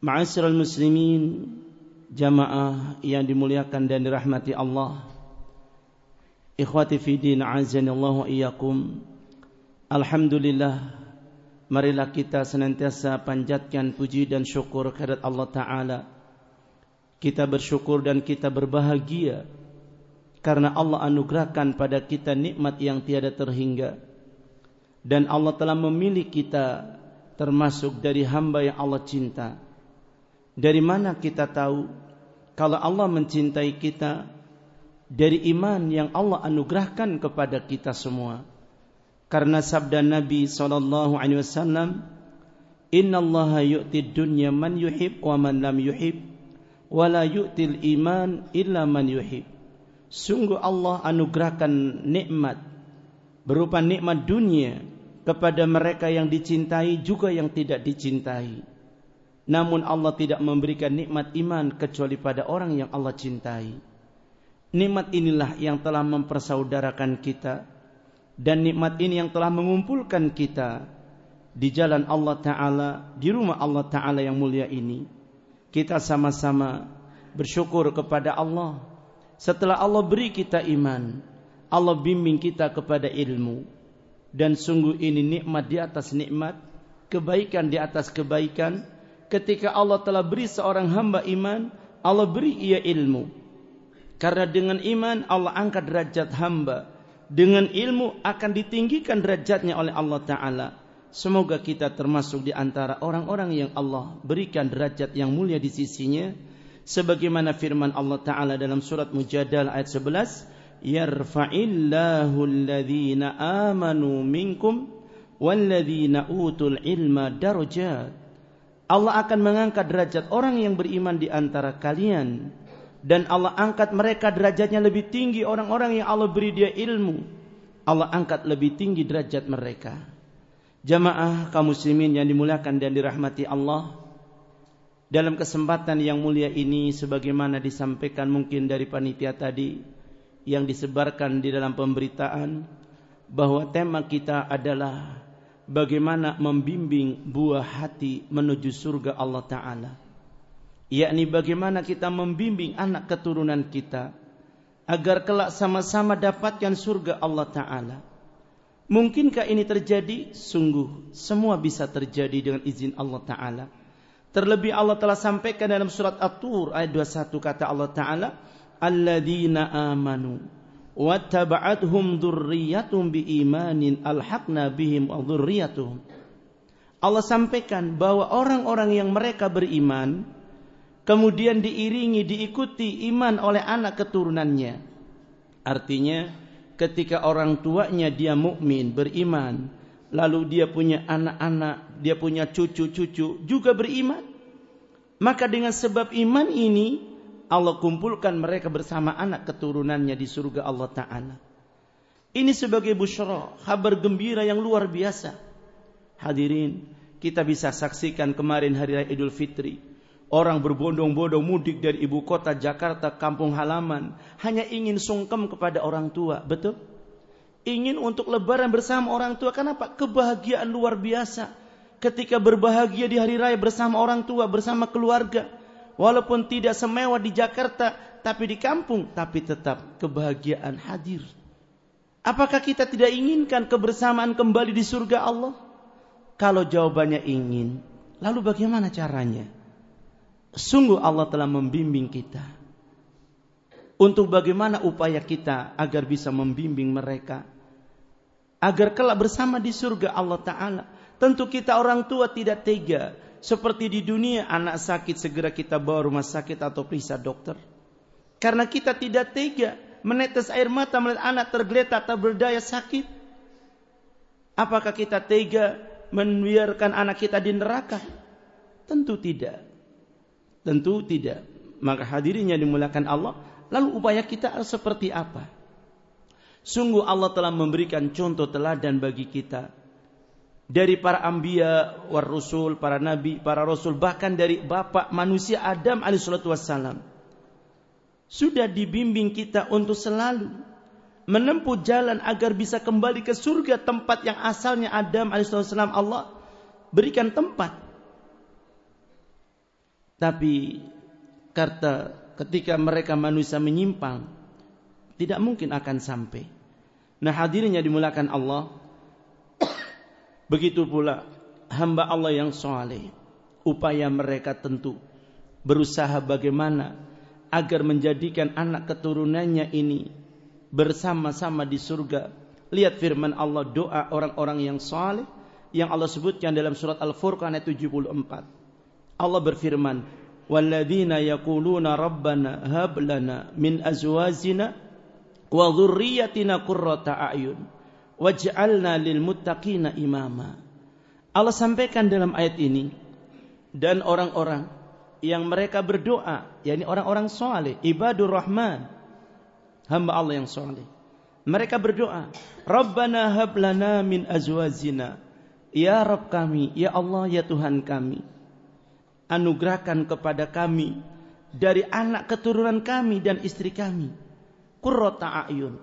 Ma'asyiral muslimin jamaah yang dimuliakan dan dirahmati Allah. Ikhwati fi din azanillahu iyyakum. Alhamdulillah marilah kita senantiasa panjatkan puji dan syukur kehadirat Allah taala. Kita bersyukur dan kita berbahagia karena Allah anugerahkan pada kita nikmat yang tiada terhingga. Dan Allah telah memilih kita termasuk dari hamba yang Allah cinta dari mana kita tahu kalau Allah mencintai kita dari iman yang Allah anugerahkan kepada kita semua? Karena sabda Nabi sallallahu alaihi wasallam, "Inna Allah yu'ti dunya man yuhib wa man lam yuhib, wa la yu'til iman illa man yuhib." Sungguh Allah anugerahkan nikmat berupa nikmat dunia kepada mereka yang dicintai juga yang tidak dicintai. Namun Allah tidak memberikan nikmat iman kecuali pada orang yang Allah cintai. Nikmat inilah yang telah mempersaudarakan kita dan nikmat ini yang telah mengumpulkan kita di jalan Allah taala, di rumah Allah taala yang mulia ini. Kita sama-sama bersyukur kepada Allah setelah Allah beri kita iman, Allah bimbing kita kepada ilmu dan sungguh ini nikmat di atas nikmat, kebaikan di atas kebaikan ketika Allah telah beri seorang hamba iman, Allah beri ia ilmu. Karena dengan iman Allah angkat derajat hamba. Dengan ilmu akan ditinggikan derajatnya oleh Allah Ta'ala. Semoga kita termasuk di antara orang-orang yang Allah berikan derajat yang mulia di sisinya. Sebagaimana firman Allah Ta'ala dalam surat Mujadal ayat 11. Yarfa'illahu alladhina amanu minkum walladhina utul ilma darajat. Allah akan mengangkat derajat orang yang beriman di antara kalian dan Allah angkat mereka derajatnya lebih tinggi orang-orang yang Allah beri dia ilmu. Allah angkat lebih tinggi derajat mereka. Jamaah kaum muslimin yang dimuliakan dan dirahmati Allah. Dalam kesempatan yang mulia ini sebagaimana disampaikan mungkin dari panitia tadi yang disebarkan di dalam pemberitaan bahwa tema kita adalah bagaimana membimbing buah hati menuju surga Allah Ta'ala. Yakni bagaimana kita membimbing anak keturunan kita agar kelak sama-sama dapatkan surga Allah Ta'ala. Mungkinkah ini terjadi? Sungguh, semua bisa terjadi dengan izin Allah Ta'ala. Terlebih Allah telah sampaikan dalam surat At-Tur ayat 21 kata Allah Ta'ala, Alladzina amanu wattaba'athum dzurriyyatum biimanin alhaqna bihim dzurriyyatuhum Allah sampaikan bahwa orang-orang yang mereka beriman kemudian diiringi diikuti iman oleh anak keturunannya. Artinya ketika orang tuanya dia mukmin beriman lalu dia punya anak-anak dia punya cucu-cucu juga beriman. Maka dengan sebab iman ini Allah kumpulkan mereka bersama anak keturunannya di surga Allah Ta'ala. Ini sebagai busyara, kabar gembira yang luar biasa. Hadirin, kita bisa saksikan kemarin hari raya Idul Fitri. Orang berbondong-bondong mudik dari ibu kota Jakarta, kampung halaman, hanya ingin sungkem kepada orang tua, betul? Ingin untuk lebaran bersama orang tua, kenapa? Kebahagiaan luar biasa. Ketika berbahagia di hari raya bersama orang tua, bersama keluarga. Walaupun tidak semewah di Jakarta, tapi di kampung, tapi tetap kebahagiaan hadir. Apakah kita tidak inginkan kebersamaan kembali di surga Allah? Kalau jawabannya ingin, lalu bagaimana caranya? Sungguh Allah telah membimbing kita untuk bagaimana upaya kita agar bisa membimbing mereka agar kelak bersama di surga Allah taala. Tentu kita orang tua tidak tega seperti di dunia anak sakit segera kita bawa rumah sakit atau periksa dokter. Karena kita tidak tega menetes air mata melihat anak tergeletak atau berdaya sakit. Apakah kita tega membiarkan anak kita di neraka? Tentu tidak. Tentu tidak. Maka hadirinya dimulakan Allah. Lalu upaya kita seperti apa? Sungguh Allah telah memberikan contoh teladan bagi kita. Dari para ambia, war rusul, para nabi, para rasul. Bahkan dari bapak manusia Adam alaihissalatu wassalam. Sudah dibimbing kita untuk selalu menempuh jalan agar bisa kembali ke surga tempat yang asalnya Adam alaihissalatu wassalam Allah berikan tempat tapi kata ketika mereka manusia menyimpang, tidak mungkin akan sampai. Nah hadirnya dimulakan Allah. Begitu pula hamba Allah yang soleh. Upaya mereka tentu berusaha bagaimana agar menjadikan anak keturunannya ini bersama-sama di surga. Lihat firman Allah doa orang-orang yang soleh yang Allah sebutkan dalam surat Al-Furqan ayat 74. Allah berfirman, "Walladzina yaquluna rabbana hab min azwajina wa dhurriyyatina qurrata a'yun waj'alna lil muttaqina imama." Allah sampaikan dalam ayat ini dan orang-orang yang mereka berdoa, yakni orang-orang saleh, ibadur rahman, hamba Allah yang saleh. Mereka berdoa, "Rabbana hab lana min azwajina." Ya Rabb kami, ya Allah, ya Tuhan kami anugerahkan kepada kami dari anak keturunan kami dan istri kami. Qurrata ayun.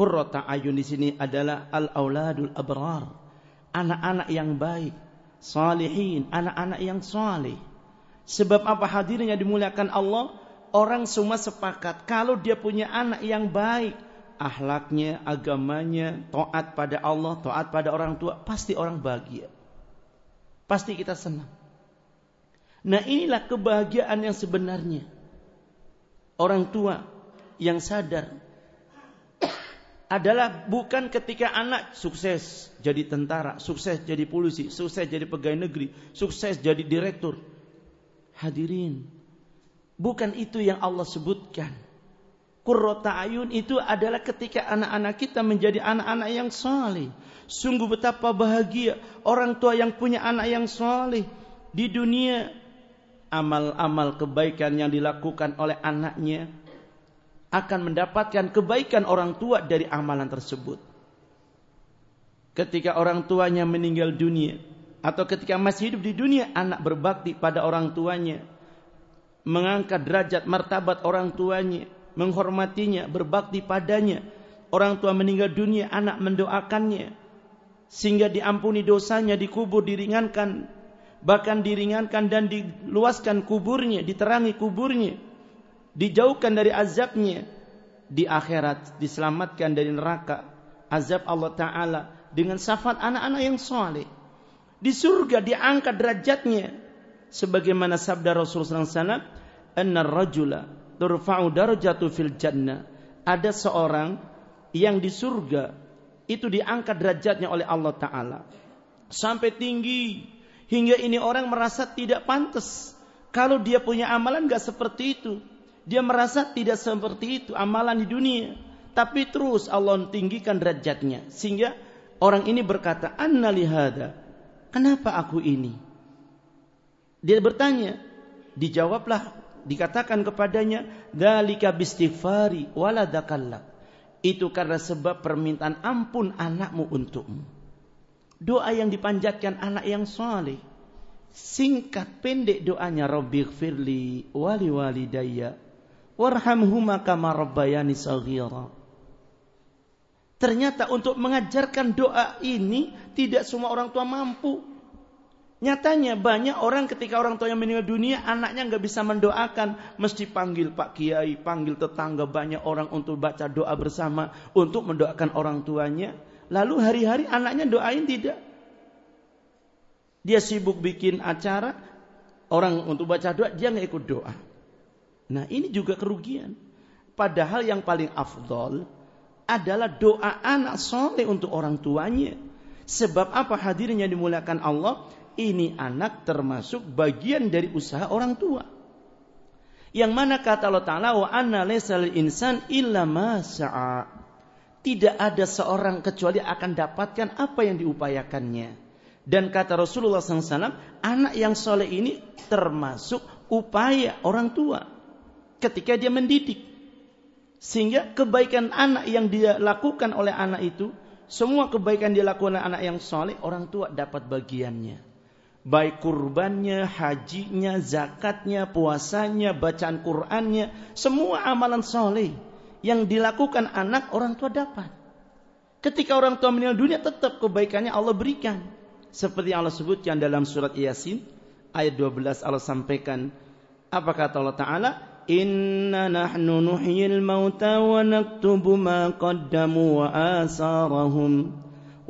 Qurrata ayun di sini adalah al-auladul abrar. Anak-anak yang baik, salihin, anak-anak yang saleh. Sebab apa hadirnya dimuliakan Allah? Orang semua sepakat kalau dia punya anak yang baik, ahlaknya, agamanya, taat pada Allah, taat pada orang tua, pasti orang bahagia. Pasti kita senang. Nah inilah kebahagiaan yang sebenarnya. Orang tua yang sadar adalah bukan ketika anak sukses jadi tentara, sukses jadi polisi, sukses jadi pegawai negeri, sukses jadi direktur. Hadirin, bukan itu yang Allah sebutkan. Qurrata ayun itu adalah ketika anak-anak kita menjadi anak-anak yang saleh. Sungguh betapa bahagia orang tua yang punya anak yang saleh di dunia amal-amal kebaikan yang dilakukan oleh anaknya akan mendapatkan kebaikan orang tua dari amalan tersebut. Ketika orang tuanya meninggal dunia atau ketika masih hidup di dunia anak berbakti pada orang tuanya, mengangkat derajat martabat orang tuanya, menghormatinya, berbakti padanya. Orang tua meninggal dunia, anak mendoakannya sehingga diampuni dosanya, dikubur, diringankan bahkan diringankan dan diluaskan kuburnya, diterangi kuburnya, dijauhkan dari azabnya di akhirat, diselamatkan dari neraka, azab Allah taala dengan syafaat anak-anak yang soleh. Di surga diangkat derajatnya sebagaimana sabda Rasulullah SAW, "Anna rajula turfa'u darajatu fil jannah." Ada seorang yang di surga itu diangkat derajatnya oleh Allah taala sampai tinggi Hingga ini orang merasa tidak pantas. Kalau dia punya amalan gak seperti itu. Dia merasa tidak seperti itu amalan di dunia. Tapi terus Allah tinggikan derajatnya. Sehingga orang ini berkata, Anna lihada. Kenapa aku ini? Dia bertanya. Dijawablah, dikatakan kepadanya, Dalika bistighfari waladakallak. Itu karena sebab permintaan ampun anakmu untukmu doa yang dipanjatkan anak yang soleh Singkat pendek doanya Rabbi gfirli wali walidayya warhamhuma kama rabbayani saghira. Ternyata untuk mengajarkan doa ini tidak semua orang tua mampu. Nyatanya banyak orang ketika orang tuanya meninggal dunia, anaknya nggak bisa mendoakan, mesti panggil Pak Kiai, panggil tetangga banyak orang untuk baca doa bersama untuk mendoakan orang tuanya. Lalu hari-hari anaknya doain tidak. Dia sibuk bikin acara, orang untuk baca doa dia nggak ikut doa. Nah ini juga kerugian. Padahal yang paling afdol adalah doa anak soleh untuk orang tuanya. Sebab apa hadirnya dimuliakan Allah? ini anak termasuk bagian dari usaha orang tua. Yang mana kata Allah Ta'ala wa anna laysal insan illa ma Tidak ada seorang kecuali akan dapatkan apa yang diupayakannya. Dan kata Rasulullah SAW, anak yang soleh ini termasuk upaya orang tua. Ketika dia mendidik. Sehingga kebaikan anak yang dia lakukan oleh anak itu, semua kebaikan dia lakukan oleh anak yang soleh, orang tua dapat bagiannya baik kurbannya, hajinya, zakatnya, puasanya, bacaan Qur'annya, semua amalan soleh yang dilakukan anak orang tua dapat. Ketika orang tua meninggal dunia tetap kebaikannya Allah berikan. Seperti Allah sebutkan dalam surat Yasin ayat 12 Allah sampaikan apa kata Allah Taala Nuhyil mauta wa naktubu ma qaddamu wa asarahum.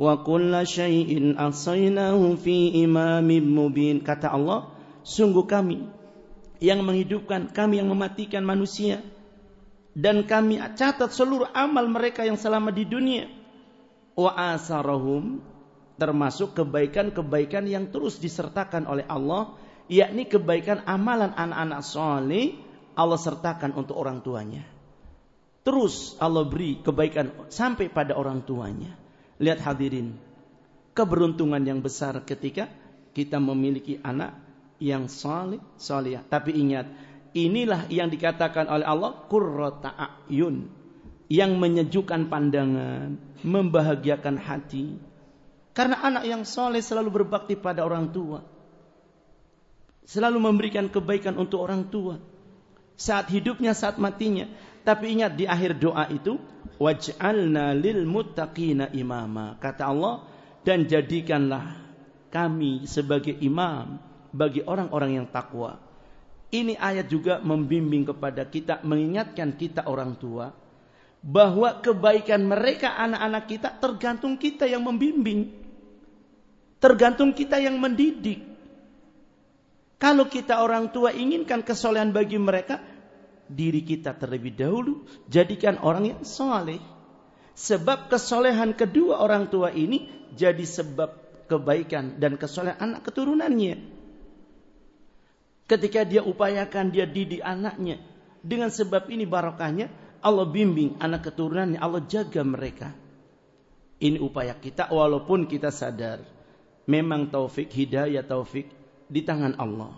Wa kulla syai'in ahsaynahu fi imamin mubin. Kata Allah sungguh kami yang menghidupkan kami yang mematikan manusia. Dan kami catat seluruh amal mereka yang selama di dunia. Wa asarahum termasuk kebaikan-kebaikan yang terus disertakan oleh Allah yakni kebaikan amalan anak-anak soleh Allah sertakan untuk orang tuanya terus Allah beri kebaikan sampai pada orang tuanya Lihat hadirin, keberuntungan yang besar ketika kita memiliki anak yang salih, salih. Tapi ingat, inilah yang dikatakan oleh Allah ayun, yang menyejukkan pandangan, membahagiakan hati. Karena anak yang soleh selalu berbakti pada orang tua. Selalu memberikan kebaikan untuk orang tua. Saat hidupnya, saat matinya. Tapi ingat di akhir doa itu waj'alna lil muttaqina imama. Kata Allah dan jadikanlah kami sebagai imam bagi orang-orang yang takwa. Ini ayat juga membimbing kepada kita, mengingatkan kita orang tua bahwa kebaikan mereka anak-anak kita tergantung kita yang membimbing. Tergantung kita yang mendidik. Kalau kita orang tua inginkan kesolehan bagi mereka, diri kita terlebih dahulu, jadikan orang yang soleh. Sebab kesolehan kedua orang tua ini jadi sebab kebaikan dan kesolehan anak keturunannya. Ketika dia upayakan, dia didik anaknya. Dengan sebab ini barokahnya, Allah bimbing anak keturunannya, Allah jaga mereka. Ini upaya kita walaupun kita sadar. Memang taufik, hidayah taufik di tangan Allah.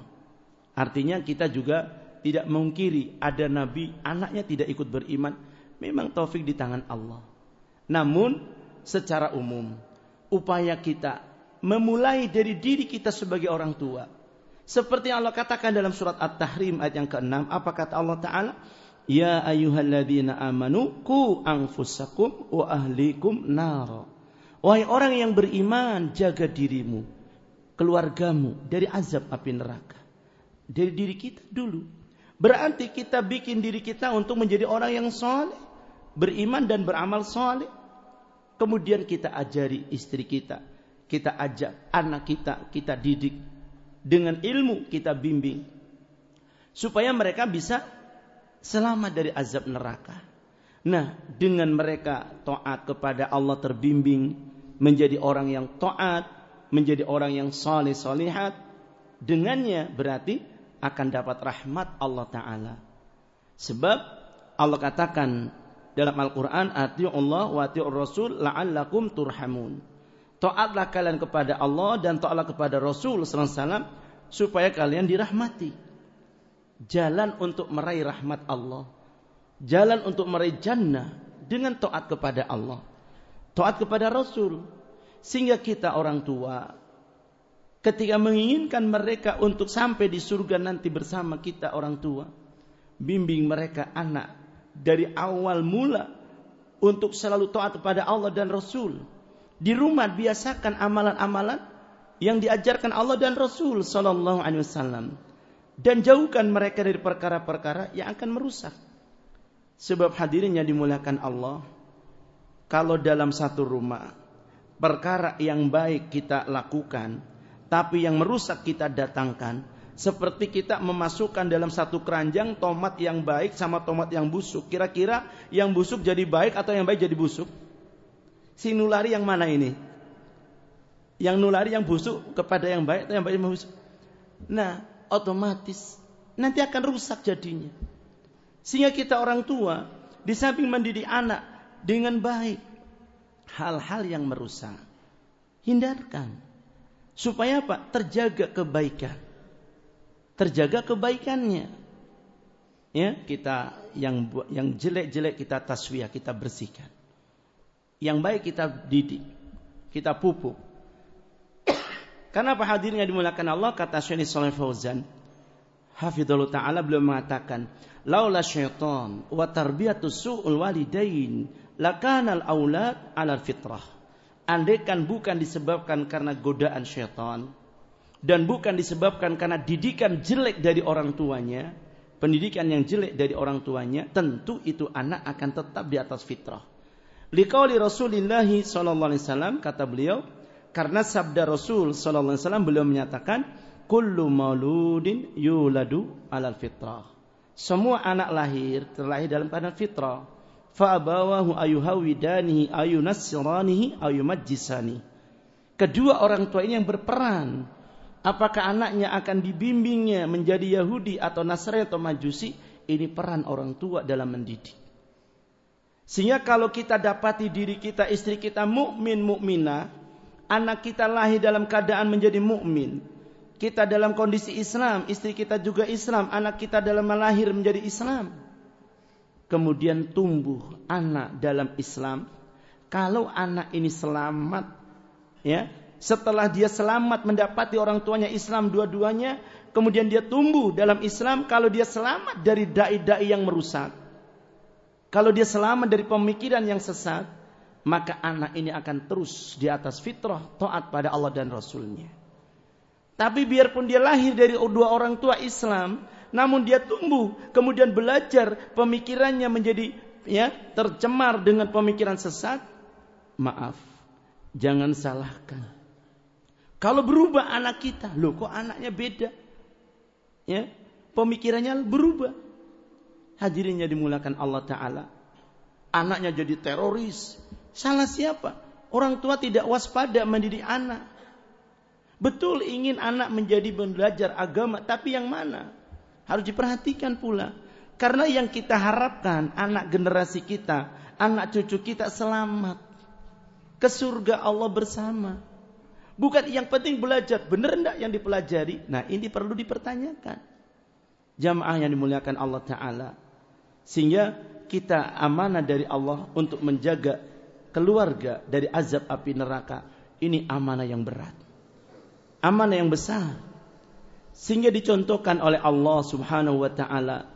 Artinya kita juga tidak mengkiri ada nabi anaknya tidak ikut beriman memang taufik di tangan Allah namun secara umum upaya kita memulai dari diri kita sebagai orang tua seperti yang Allah katakan dalam surat At-Tahrim ayat yang ke-6 apa kata Allah taala Ya ayyuhalladzina amanu ku anfusakum wa ahlikum nar. Wahai orang yang beriman, jaga dirimu, keluargamu dari azab api neraka. Dari diri kita dulu. Berarti kita bikin diri kita untuk menjadi orang yang soleh. Beriman dan beramal soleh. Kemudian kita ajari istri kita. Kita ajak anak kita, kita didik. Dengan ilmu kita bimbing. Supaya mereka bisa selamat dari azab neraka. Nah, dengan mereka taat kepada Allah terbimbing. Menjadi orang yang taat. Menjadi orang yang soleh solihat. Dengannya berarti akan dapat rahmat Allah Ta'ala. Sebab Allah katakan dalam Al-Quran, Allah wa ati'ur Rasul la'allakum turhamun. Taatlah kalian kepada Allah dan taatlah kepada Rasul SAW supaya kalian dirahmati. Jalan untuk meraih rahmat Allah. Jalan untuk meraih jannah dengan taat kepada Allah. Taat kepada Rasul. Sehingga kita orang tua ketika menginginkan mereka untuk sampai di surga nanti bersama kita orang tua. Bimbing mereka anak dari awal mula untuk selalu taat kepada Allah dan Rasul. Di rumah biasakan amalan-amalan yang diajarkan Allah dan Rasul sallallahu alaihi wasallam dan jauhkan mereka dari perkara-perkara yang akan merusak. Sebab hadirin yang dimuliakan Allah, kalau dalam satu rumah perkara yang baik kita lakukan, tapi yang merusak kita datangkan, seperti kita memasukkan dalam satu keranjang tomat yang baik sama tomat yang busuk. Kira-kira yang busuk jadi baik atau yang baik jadi busuk? Si nulari yang mana ini? Yang nulari yang busuk kepada yang baik atau yang baik yang busuk? Nah, otomatis nanti akan rusak jadinya. Sehingga kita orang tua di samping mendidik anak dengan baik, hal-hal yang merusak hindarkan. Supaya apa? Terjaga kebaikan. Terjaga kebaikannya. Ya, kita yang yang jelek-jelek kita taswiyah, kita bersihkan. Yang baik kita didik, kita pupuk. Karena apa hadirnya dimulakan Allah kata Syekh Saleh Fauzan, Hafizullah taala beliau mengatakan, "Laula syaitan wa tarbiyatu su'ul walidain lakana al-aulad 'ala fitrah." Andaikan bukan disebabkan karena godaan syaitan dan bukan disebabkan karena didikan jelek dari orang tuanya, pendidikan yang jelek dari orang tuanya, tentu itu anak akan tetap di atas fitrah. Liqauli Rasulullah sallallahu alaihi wasallam kata beliau, karena sabda Rasul sallallahu alaihi wasallam beliau menyatakan, kullu mauludin yuladu alal fitrah. Semua anak lahir terlahir dalam keadaan fitrah fa'abawahu ayuhawidanihi ayunassiranihi ayumajjisani. Kedua orang tua ini yang berperan. Apakah anaknya akan dibimbingnya menjadi Yahudi atau Nasrani atau Majusi? Ini peran orang tua dalam mendidik. Sehingga kalau kita dapati diri kita, istri kita mukmin mukminah, anak kita lahir dalam keadaan menjadi mukmin, kita dalam kondisi Islam, istri kita juga Islam, anak kita dalam melahir menjadi Islam kemudian tumbuh anak dalam Islam, kalau anak ini selamat, ya, setelah dia selamat mendapati orang tuanya Islam dua-duanya, kemudian dia tumbuh dalam Islam, kalau dia selamat dari dai-dai yang merusak, kalau dia selamat dari pemikiran yang sesat, maka anak ini akan terus di atas fitrah taat pada Allah dan Rasulnya. Tapi biarpun dia lahir dari dua orang tua Islam, namun dia tumbuh, kemudian belajar pemikirannya menjadi ya tercemar dengan pemikiran sesat, maaf, jangan salahkan. Kalau berubah anak kita, loh kok anaknya beda? Ya, pemikirannya berubah. Hadirinnya dimulakan Allah Ta'ala. Anaknya jadi teroris. Salah siapa? Orang tua tidak waspada mendidik anak. Betul ingin anak menjadi belajar agama, tapi yang mana? Harus diperhatikan pula. Karena yang kita harapkan anak generasi kita, anak cucu kita selamat. Ke surga Allah bersama. Bukan yang penting belajar. Benar enggak yang dipelajari? Nah ini perlu dipertanyakan. Jamaah yang dimuliakan Allah Ta'ala. Sehingga kita amanah dari Allah untuk menjaga keluarga dari azab api neraka. Ini amanah yang berat. Amanah yang besar. Sehingga dicontohkan oleh Allah Subhanahu wa taala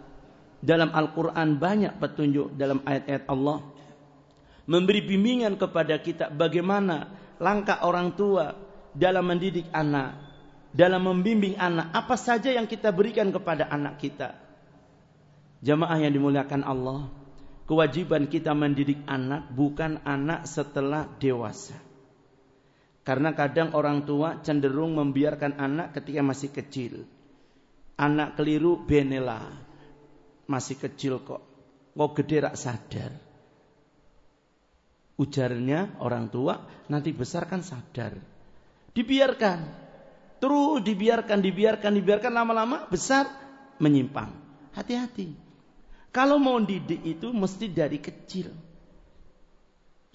dalam Al-Qur'an banyak petunjuk dalam ayat-ayat Allah memberi bimbingan kepada kita bagaimana langkah orang tua dalam mendidik anak, dalam membimbing anak, apa saja yang kita berikan kepada anak kita. Jamaah yang dimuliakan Allah, kewajiban kita mendidik anak bukan anak setelah dewasa. Karena kadang orang tua cenderung membiarkan anak ketika masih kecil. Anak keliru benela. Masih kecil kok. Kok gede rak sadar. Ujarnya orang tua nanti besar kan sadar. Dibiarkan. Terus dibiarkan, dibiarkan, dibiarkan lama-lama besar menyimpang. Hati-hati. Kalau mau didik itu mesti dari kecil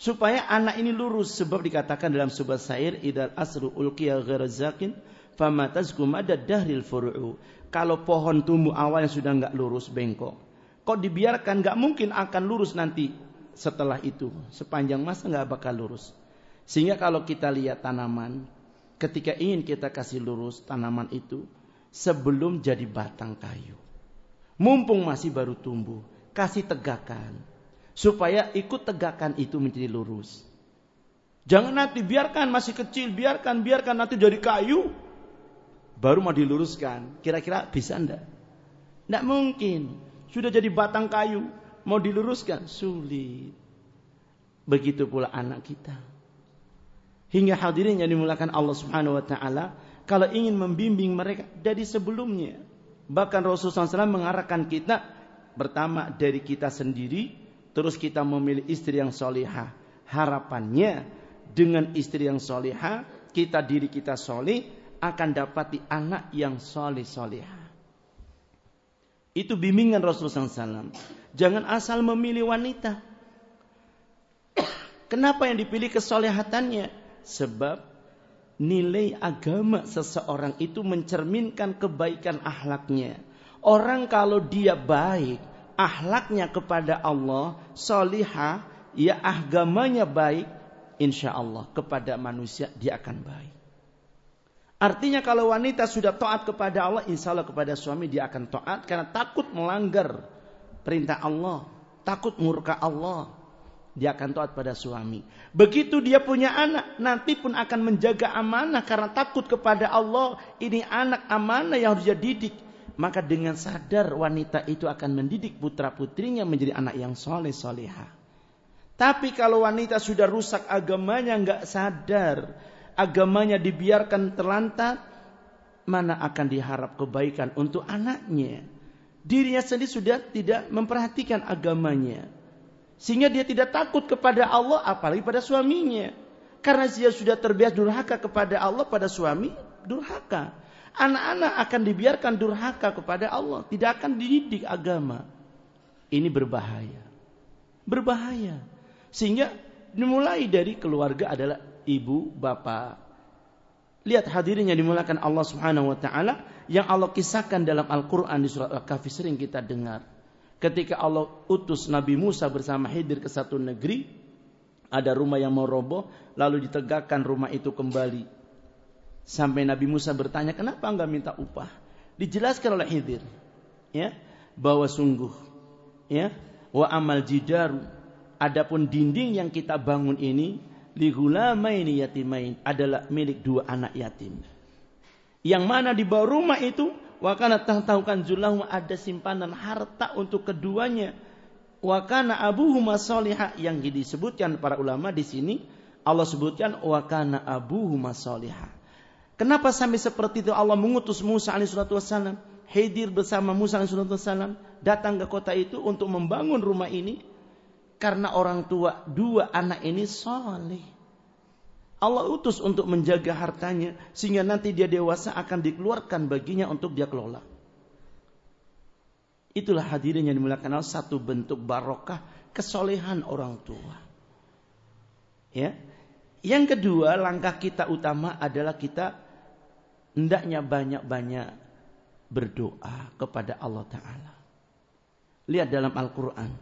supaya anak ini lurus. Sebab dikatakan dalam sebuah syair idal asru ulqiya gharazakin fama tazkum ada dahril furu'u. Kalau pohon tumbuh awalnya sudah enggak lurus bengkok. Kok dibiarkan? Enggak mungkin akan lurus nanti setelah itu. Sepanjang masa enggak bakal lurus. Sehingga kalau kita lihat tanaman ketika ingin kita kasih lurus tanaman itu sebelum jadi batang kayu. Mumpung masih baru tumbuh, kasih tegakan supaya ikut tegakan itu menjadi lurus. Jangan nanti biarkan masih kecil, biarkan biarkan nanti jadi kayu baru mau diluruskan. Kira-kira bisa enggak? Enggak mungkin. Sudah jadi batang kayu, mau diluruskan sulit. Begitu pula anak kita. Hingga hadirin yang dimulakan Allah Subhanahu wa taala kalau ingin membimbing mereka dari sebelumnya. Bahkan Rasulullah SAW mengarahkan kita pertama dari kita sendiri, terus kita memilih istri yang solihah. Harapannya dengan istri yang solihah, kita diri kita solih akan dapati anak yang solih solihah. Itu bimbingan Rasulullah SAW. Jangan asal memilih wanita. Kenapa yang dipilih kesolehatannya? Sebab nilai agama seseorang itu mencerminkan kebaikan ahlaknya. Orang kalau dia baik, ahlaknya kepada Allah, solihah, ya agamanya baik, insya Allah kepada manusia dia akan baik. Artinya kalau wanita sudah taat kepada Allah, insya Allah kepada suami dia akan taat karena takut melanggar perintah Allah, takut murka Allah dia akan taat pada suami. Begitu dia punya anak, nanti pun akan menjaga amanah karena takut kepada Allah. Ini anak amanah yang harus dia didik. Maka dengan sadar wanita itu akan mendidik putra putrinya menjadi anak yang soleh soleha. Tapi kalau wanita sudah rusak agamanya nggak sadar, agamanya dibiarkan terlantar, mana akan diharap kebaikan untuk anaknya? Dirinya sendiri sudah tidak memperhatikan agamanya. Sehingga dia tidak takut kepada Allah apalagi pada suaminya. Karena dia sudah terbiasa durhaka kepada Allah pada suami, durhaka. Anak-anak akan dibiarkan durhaka kepada Allah, tidak akan dididik agama. Ini berbahaya. Berbahaya. Sehingga dimulai dari keluarga adalah ibu, bapak. Lihat hadirin yang dimulakan Allah Subhanahu wa taala yang Allah kisahkan dalam Al-Qur'an di surat Al-Kahfi sering kita dengar ketika Allah utus Nabi Musa bersama Khidir ke satu negeri, ada rumah yang mau roboh, lalu ditegakkan rumah itu kembali. Sampai Nabi Musa bertanya, kenapa enggak minta upah? Dijelaskan oleh Khidir, ya, bahwa sungguh, ya, wa amal jidaru, adapun dinding yang kita bangun ini, ini yatimain adalah milik dua anak yatim. Yang mana di bawah rumah itu Wakana tahu kanzulahu ada simpanan harta untuk keduanya. Wakana abuhuma solihah yang disebutkan para ulama di sini Allah sebutkan wakana abuhuma solihah. Kenapa sampai seperti itu Allah mengutus Musa alaihissalam Hidir bersama Musa alaihissalam datang ke kota itu untuk membangun rumah ini karena orang tua dua anak ini soleh. Allah utus untuk menjaga hartanya sehingga nanti dia dewasa akan dikeluarkan baginya untuk dia kelola. Itulah hadirin yang dimuliakan Allah satu bentuk barokah kesolehan orang tua. Ya. Yang kedua, langkah kita utama adalah kita hendaknya banyak-banyak berdoa kepada Allah taala. Lihat dalam Al-Qur'an.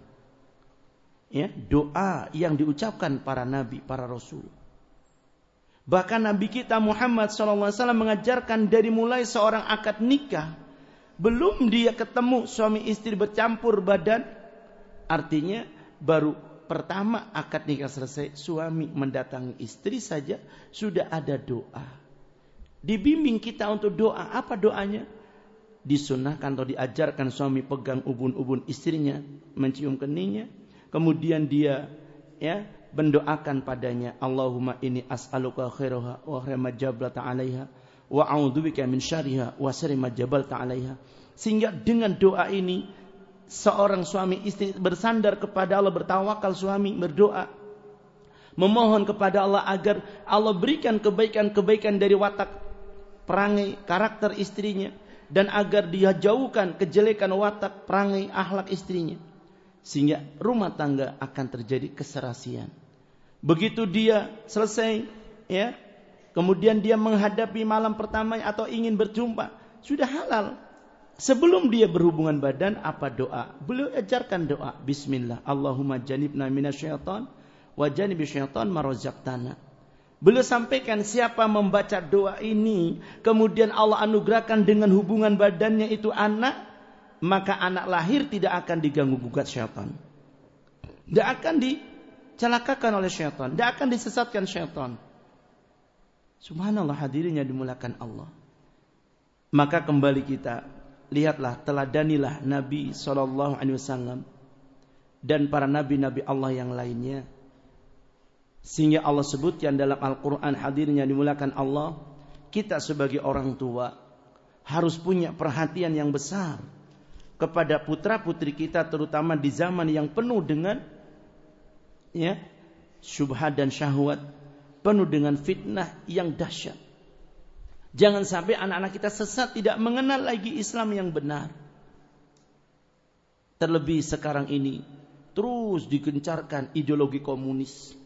Ya, doa yang diucapkan para nabi, para rasul Bahkan Nabi kita Muhammad SAW mengajarkan dari mulai seorang akad nikah. Belum dia ketemu suami istri bercampur badan. Artinya baru pertama akad nikah selesai. Suami mendatangi istri saja sudah ada doa. Dibimbing kita untuk doa. Apa doanya? Disunahkan atau diajarkan suami pegang ubun-ubun istrinya. Mencium keningnya. Kemudian dia ya mendoakan padanya Allahumma ini as'aluka khairaha wa khairama jabalta 'alaiha wa a'udzubika min syarriha wa syarri ma jabalta 'alaiha sehingga dengan doa ini seorang suami istri bersandar kepada Allah bertawakal suami berdoa memohon kepada Allah agar Allah berikan kebaikan-kebaikan dari watak perangai karakter istrinya dan agar dia jauhkan kejelekan watak perangai akhlak istrinya sehingga rumah tangga akan terjadi keserasian. Begitu dia selesai, ya, kemudian dia menghadapi malam pertama atau ingin berjumpa, sudah halal. Sebelum dia berhubungan badan, apa doa? Beliau ajarkan doa. Bismillah. Allahumma janibna minasyaitan wa janibi syaitan marozaqtana. Beliau sampaikan siapa membaca doa ini, kemudian Allah anugerahkan dengan hubungan badannya itu anak, maka anak lahir tidak akan diganggu gugat syaitan. Tidak akan dicelakakan oleh syaitan, tidak akan disesatkan syaitan. Subhanallah hadirin yang dimulakan Allah. Maka kembali kita lihatlah teladanilah Nabi Wasallam dan para nabi-nabi Allah yang lainnya sehingga Allah sebutkan dalam Al-Quran hadirnya dimulakan Allah, kita sebagai orang tua harus punya perhatian yang besar kepada putra-putri kita terutama di zaman yang penuh dengan ya syubhat dan syahwat, penuh dengan fitnah yang dahsyat. Jangan sampai anak-anak kita sesat tidak mengenal lagi Islam yang benar. Terlebih sekarang ini terus digencarkan ideologi komunis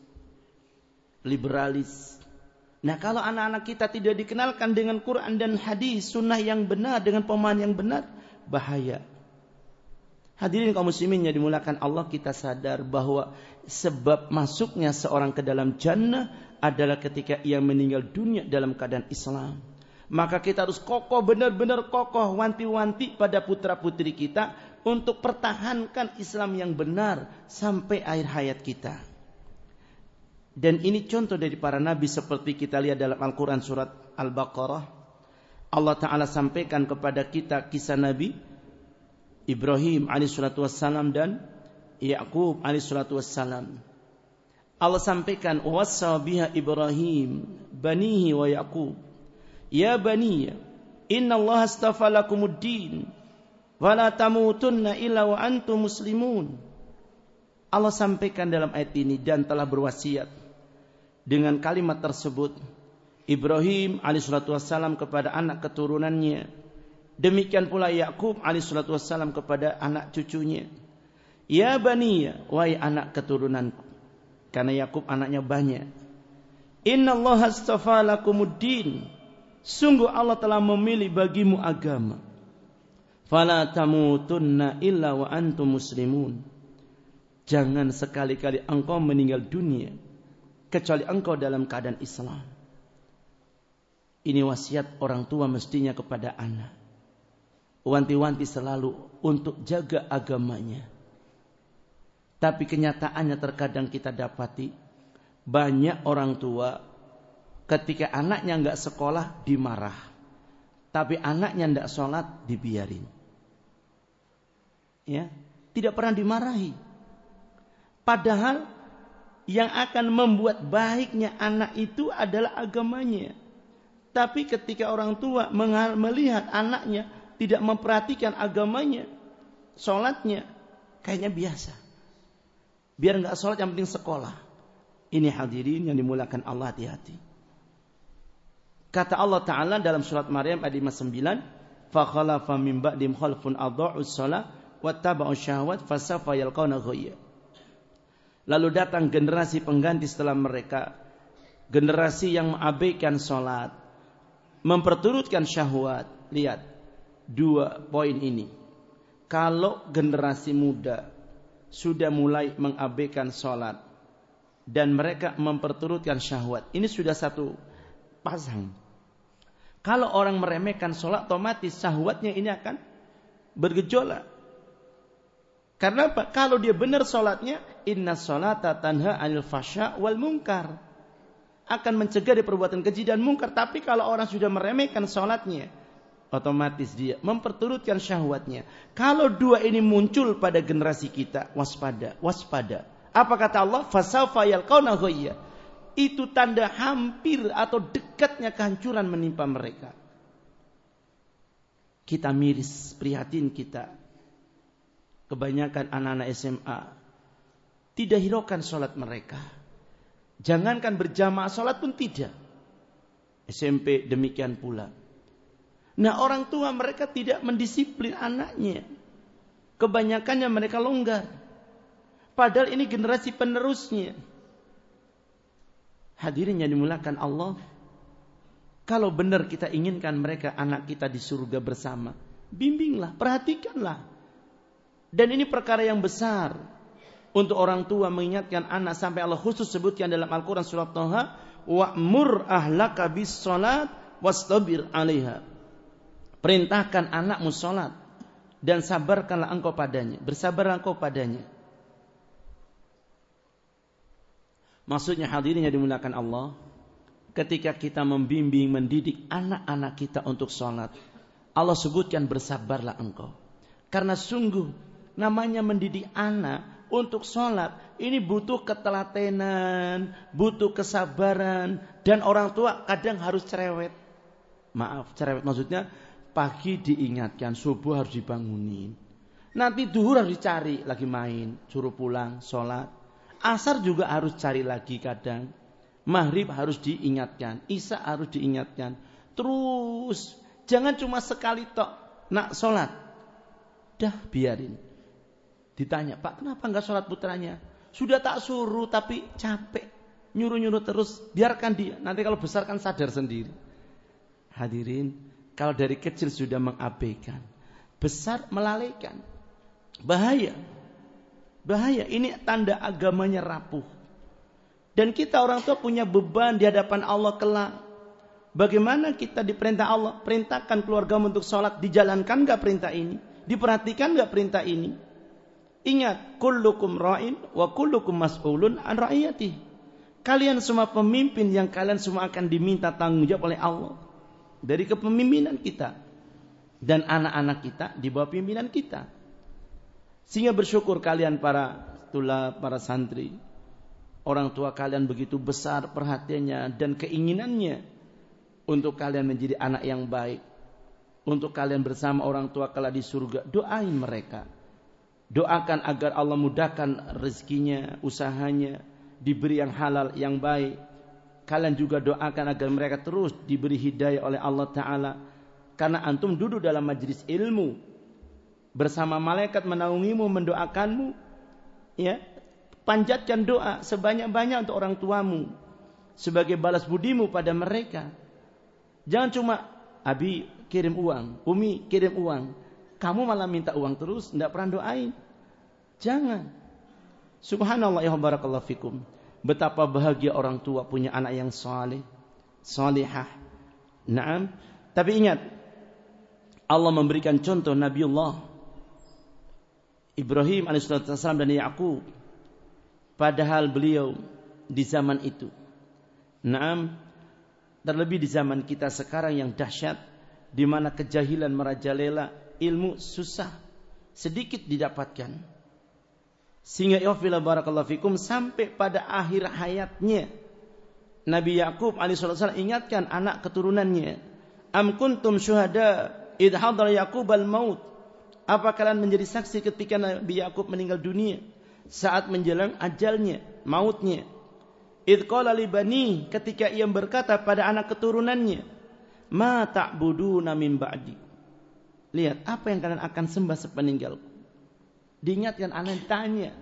liberalis. Nah kalau anak-anak kita tidak dikenalkan dengan Quran dan hadis, sunnah yang benar, dengan pemahaman yang benar, bahaya. Hadirin kaum muslimin yang dimulakan Allah kita sadar bahwa sebab masuknya seorang ke dalam jannah adalah ketika ia meninggal dunia dalam keadaan Islam. Maka kita harus kokoh benar-benar kokoh wanti-wanti pada putra-putri kita untuk pertahankan Islam yang benar sampai akhir hayat kita. Dan ini contoh dari para nabi seperti kita lihat dalam Al-Quran surat Al-Baqarah. Allah Ta'ala sampaikan kepada kita kisah Nabi Ibrahim alaihissalatu wassalam dan Ya'qub alaihissalatu wassalam. Allah sampaikan wassa biha Ibrahim banihi wa Ya'qub. Ya baniya, inna Allah astafa lakumuddin wa la tamutunna illa wa antum muslimun. Allah sampaikan dalam ayat ini dan telah berwasiat dengan kalimat tersebut Ibrahim alaihissalatu wassalam kepada anak keturunannya. Demikian pula Yakub alaihissalatu wassalam kepada anak cucunya. Ya baniya wahai anak keturunanku. Karena Yakub anaknya banyak. Inna Allah astafa lakumuddin. Sungguh Allah telah memilih bagimu agama. Fala tamutunna illa wa antum muslimun. Jangan sekali-kali engkau meninggal dunia kecuali engkau dalam keadaan Islam. Ini wasiat orang tua mestinya kepada anak. Wanti-wanti selalu untuk jaga agamanya. Tapi kenyataannya terkadang kita dapati banyak orang tua ketika anaknya nggak sekolah dimarah. Tapi anaknya nggak sholat dibiarin. Ya, tidak pernah dimarahi. Padahal yang akan membuat baiknya anak itu adalah agamanya. Tapi ketika orang tua melihat anaknya tidak memperhatikan agamanya, sholatnya kayaknya biasa. Biar nggak sholat yang penting sekolah. Ini hadirin yang dimulakan Allah hati-hati. Kata Allah Ta'ala dalam surat Maryam ayat 59, فَخَلَفَ مِنْ بَعْدِمْ خَلْفٌ أَضَعُوا الصَّلَاةِ وَاتَّبَعُوا الشَّهَوَاتِ فَسَوْفَ يَلْقَوْنَ غَيًّا Lalu datang generasi pengganti setelah mereka. Generasi yang mengabaikan sholat. Memperturutkan syahwat. Lihat. Dua poin ini. Kalau generasi muda sudah mulai mengabaikan sholat. Dan mereka memperturutkan syahwat. Ini sudah satu pasang. Kalau orang meremehkan sholat, otomatis syahwatnya ini akan bergejolak. Karena apa? Kalau dia benar sholatnya, inna sholata tanha anil fasya wal mungkar. Akan mencegah dari perbuatan keji dan mungkar. Tapi kalau orang sudah meremehkan sholatnya, otomatis dia memperturutkan syahwatnya. Kalau dua ini muncul pada generasi kita, waspada, waspada. Apa kata Allah? Fasawfa yalqauna Itu tanda hampir atau dekatnya kehancuran menimpa mereka. Kita miris, prihatin kita kebanyakan anak-anak SMA tidak hiraukan sholat mereka. Jangankan berjamaah sholat pun tidak. SMP demikian pula. Nah orang tua mereka tidak mendisiplin anaknya. Kebanyakannya mereka longgar. Padahal ini generasi penerusnya. Hadirin yang dimulakan Allah. Kalau benar kita inginkan mereka anak kita di surga bersama. Bimbinglah, perhatikanlah. Dan ini perkara yang besar untuk orang tua mengingatkan anak sampai Allah khusus sebutkan dalam Al-Quran surat Toha wa'mur ahlaka bis salat wastabir 'alaiha. Perintahkan anakmu salat dan sabarkanlah engkau padanya, bersabarlah engkau padanya. Maksudnya hadirin yang dimuliakan Allah, ketika kita membimbing, mendidik anak-anak kita untuk sholat, Allah sebutkan bersabarlah engkau. Karena sungguh namanya mendidik anak untuk sholat ini butuh ketelatenan, butuh kesabaran, dan orang tua kadang harus cerewet. Maaf, cerewet maksudnya pagi diingatkan, subuh harus dibangunin. Nanti duhur harus dicari, lagi main, suruh pulang, sholat. Asar juga harus cari lagi kadang. Maghrib harus diingatkan, Isya harus diingatkan. Terus, jangan cuma sekali tok nak sholat. Dah biarin. Ditanya, Pak kenapa nggak sholat putranya? Sudah tak suruh tapi capek. Nyuruh-nyuruh terus, biarkan dia. Nanti kalau besar kan sadar sendiri. Hadirin, kalau dari kecil sudah mengabaikan, besar melalaikan. Bahaya. Bahaya, ini tanda agamanya rapuh. Dan kita orang tua punya beban di hadapan Allah kelak. Bagaimana kita diperintah Allah? Perintahkan keluarga untuk sholat. Dijalankan gak perintah ini? Diperhatikan gak perintah ini? Ingat, kullukum ra'in wa kullukum mas'ulun an ra'iyati. Kalian semua pemimpin yang kalian semua akan diminta tanggung jawab oleh Allah dari kepemimpinan kita dan anak-anak kita di bawah pimpinan kita. Sehingga bersyukur kalian para tula, para santri. Orang tua kalian begitu besar perhatiannya dan keinginannya untuk kalian menjadi anak yang baik. Untuk kalian bersama orang tua kala di surga, doain mereka Doakan agar Allah mudahkan rezekinya, usahanya, diberi yang halal, yang baik. Kalian juga doakan agar mereka terus diberi hidayah oleh Allah Ta'ala. Karena antum duduk dalam majlis ilmu. Bersama malaikat menaungimu, mendoakanmu. Ya, Panjatkan doa sebanyak-banyak untuk orang tuamu. Sebagai balas budimu pada mereka. Jangan cuma, Abi kirim uang, Umi kirim uang. Kamu malah minta uang terus, tidak pernah doain. Jangan. Subhanallah ya barakallahu fikum. Betapa bahagia orang tua punya anak yang saleh, salihah. Naam. Tapi ingat, Allah memberikan contoh Nabiullah Ibrahim alaihissalam dan Yakub. Padahal beliau di zaman itu. Naam. Terlebih di zaman kita sekarang yang dahsyat di mana kejahilan merajalela ilmu susah sedikit didapatkan. Sehingga yafila barakallahu fikum sampai pada akhir hayatnya Nabi Yakub alaihissalam ingatkan anak keturunannya, "Am kuntum syuhada idh hadar Yakub al-maut?" Apa kalian menjadi saksi ketika Nabi Yakub meninggal dunia saat menjelang ajalnya, mautnya? Idh qala li bani ketika ia berkata pada anak keturunannya, "Ma ta'buduna min ba'di?" Lihat, apa yang kalian akan sembah sepeninggalku? Diingatkan anak tanya.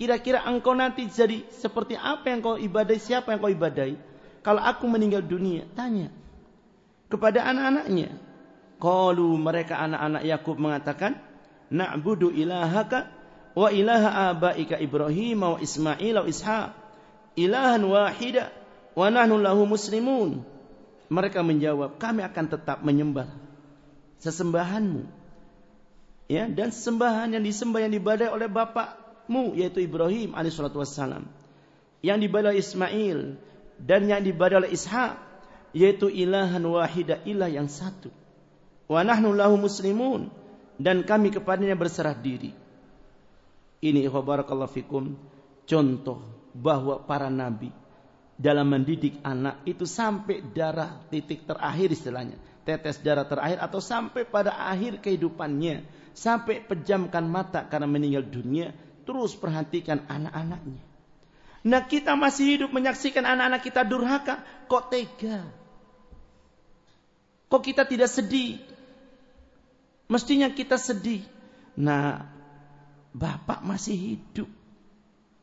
Kira-kira engkau nanti jadi seperti apa yang kau ibadai? Siapa yang kau ibadai? Kalau aku meninggal dunia, tanya kepada anak-anaknya. Kalau mereka anak-anak Yakub mengatakan, "Na'budu ilahaka wa ilaha abaika Ibrahim wa Ismail wa Ishaq ilahan wahida wa nahnu lahu muslimun." Mereka menjawab, "Kami akan tetap menyembah sesembahanmu. Ya, dan sesembahan yang disembah yang dibadai oleh bapakmu yaitu Ibrahim alaihissalatu wassalam. Yang dibadai Ismail dan yang dibadai oleh Ishak yaitu ilahan wahidah ilah yang satu. Wa nahnu lahu muslimun dan kami kepadanya berserah diri. Ini barakallahu fikum contoh bahwa para nabi dalam mendidik anak itu sampai darah titik terakhir istilahnya tetes darah terakhir atau sampai pada akhir kehidupannya sampai pejamkan mata karena meninggal dunia terus perhatikan anak-anaknya nah kita masih hidup menyaksikan anak-anak kita durhaka kok tega kok kita tidak sedih mestinya kita sedih nah bapak masih hidup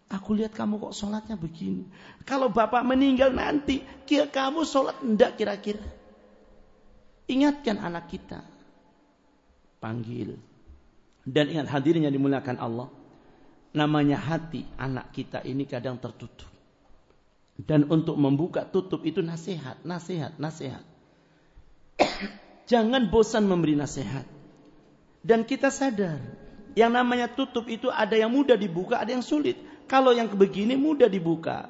Aku lihat kamu kok sholatnya begini. Kalau bapak meninggal nanti, kira kamu sholat enggak kira-kira? Ingatkan anak kita. Panggil. Dan ingat hadirin yang dimuliakan Allah. Namanya hati anak kita ini kadang tertutup. Dan untuk membuka tutup itu nasihat, nasihat, nasihat. Jangan bosan memberi nasihat. Dan kita sadar, yang namanya tutup itu ada yang mudah dibuka, ada yang sulit. Kalau yang begini mudah dibuka,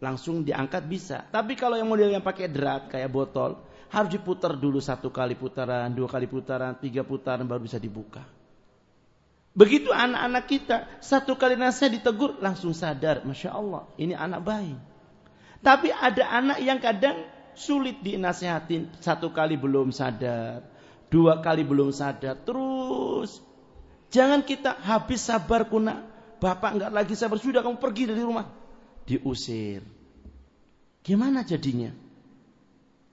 langsung diangkat bisa. Tapi kalau yang model yang pakai drat kayak botol, harus diputar dulu satu kali putaran, dua kali putaran, tiga putaran baru bisa dibuka. Begitu anak-anak kita satu kali nasihat ditegur langsung sadar, masya Allah ini anak baik. Tapi ada anak yang kadang sulit dinasihatin satu kali belum sadar, dua kali belum sadar, terus jangan kita habis sabar kuna, bapak nggak lagi sabar sudah kamu pergi dari rumah, diusir. Gimana jadinya?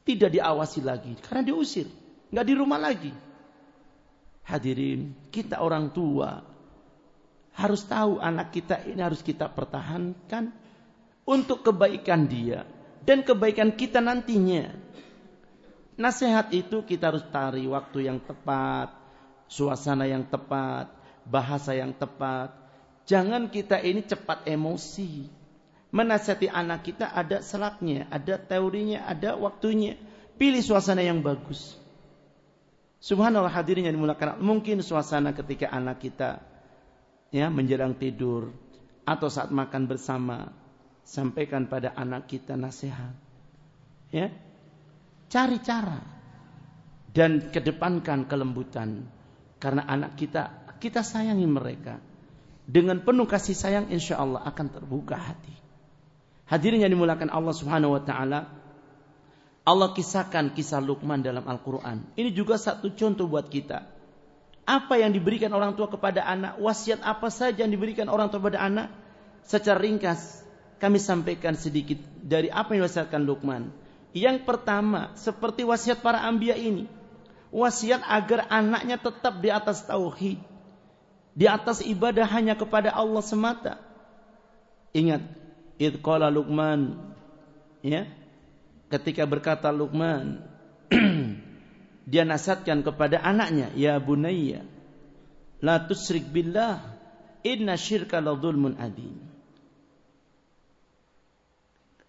Tidak diawasi lagi karena diusir, nggak di rumah lagi. Hadirin, kita orang tua harus tahu anak kita ini harus kita pertahankan untuk kebaikan dia dan kebaikan kita nantinya. Nasihat itu kita harus cari waktu yang tepat, suasana yang tepat, bahasa yang tepat. Jangan kita ini cepat emosi. Menasihati anak kita ada selaknya, ada teorinya, ada waktunya. Pilih suasana yang bagus. Subhanallah hadirin yang dimulakan. Mungkin suasana ketika anak kita ya menjelang tidur atau saat makan bersama sampaikan pada anak kita nasihat. Ya. Cari cara dan kedepankan kelembutan karena anak kita kita sayangi mereka. Dengan penuh kasih sayang insya Allah akan terbuka hati. Hadirin yang dimulakan Allah Subhanahu wa taala, Allah kisahkan kisah Luqman dalam Al-Quran. Ini juga satu contoh buat kita. Apa yang diberikan orang tua kepada anak, wasiat apa saja yang diberikan orang tua kepada anak, secara ringkas kami sampaikan sedikit dari apa yang diwasiatkan Luqman. Yang pertama, seperti wasiat para ambia ini, wasiat agar anaknya tetap di atas tauhid, di atas ibadah hanya kepada Allah semata. Ingat, idqala Luqman, ya, ketika berkata Luqman dia nasihatkan kepada anaknya ya bunayya la tusrik billah inna syirka la dzulmun adzim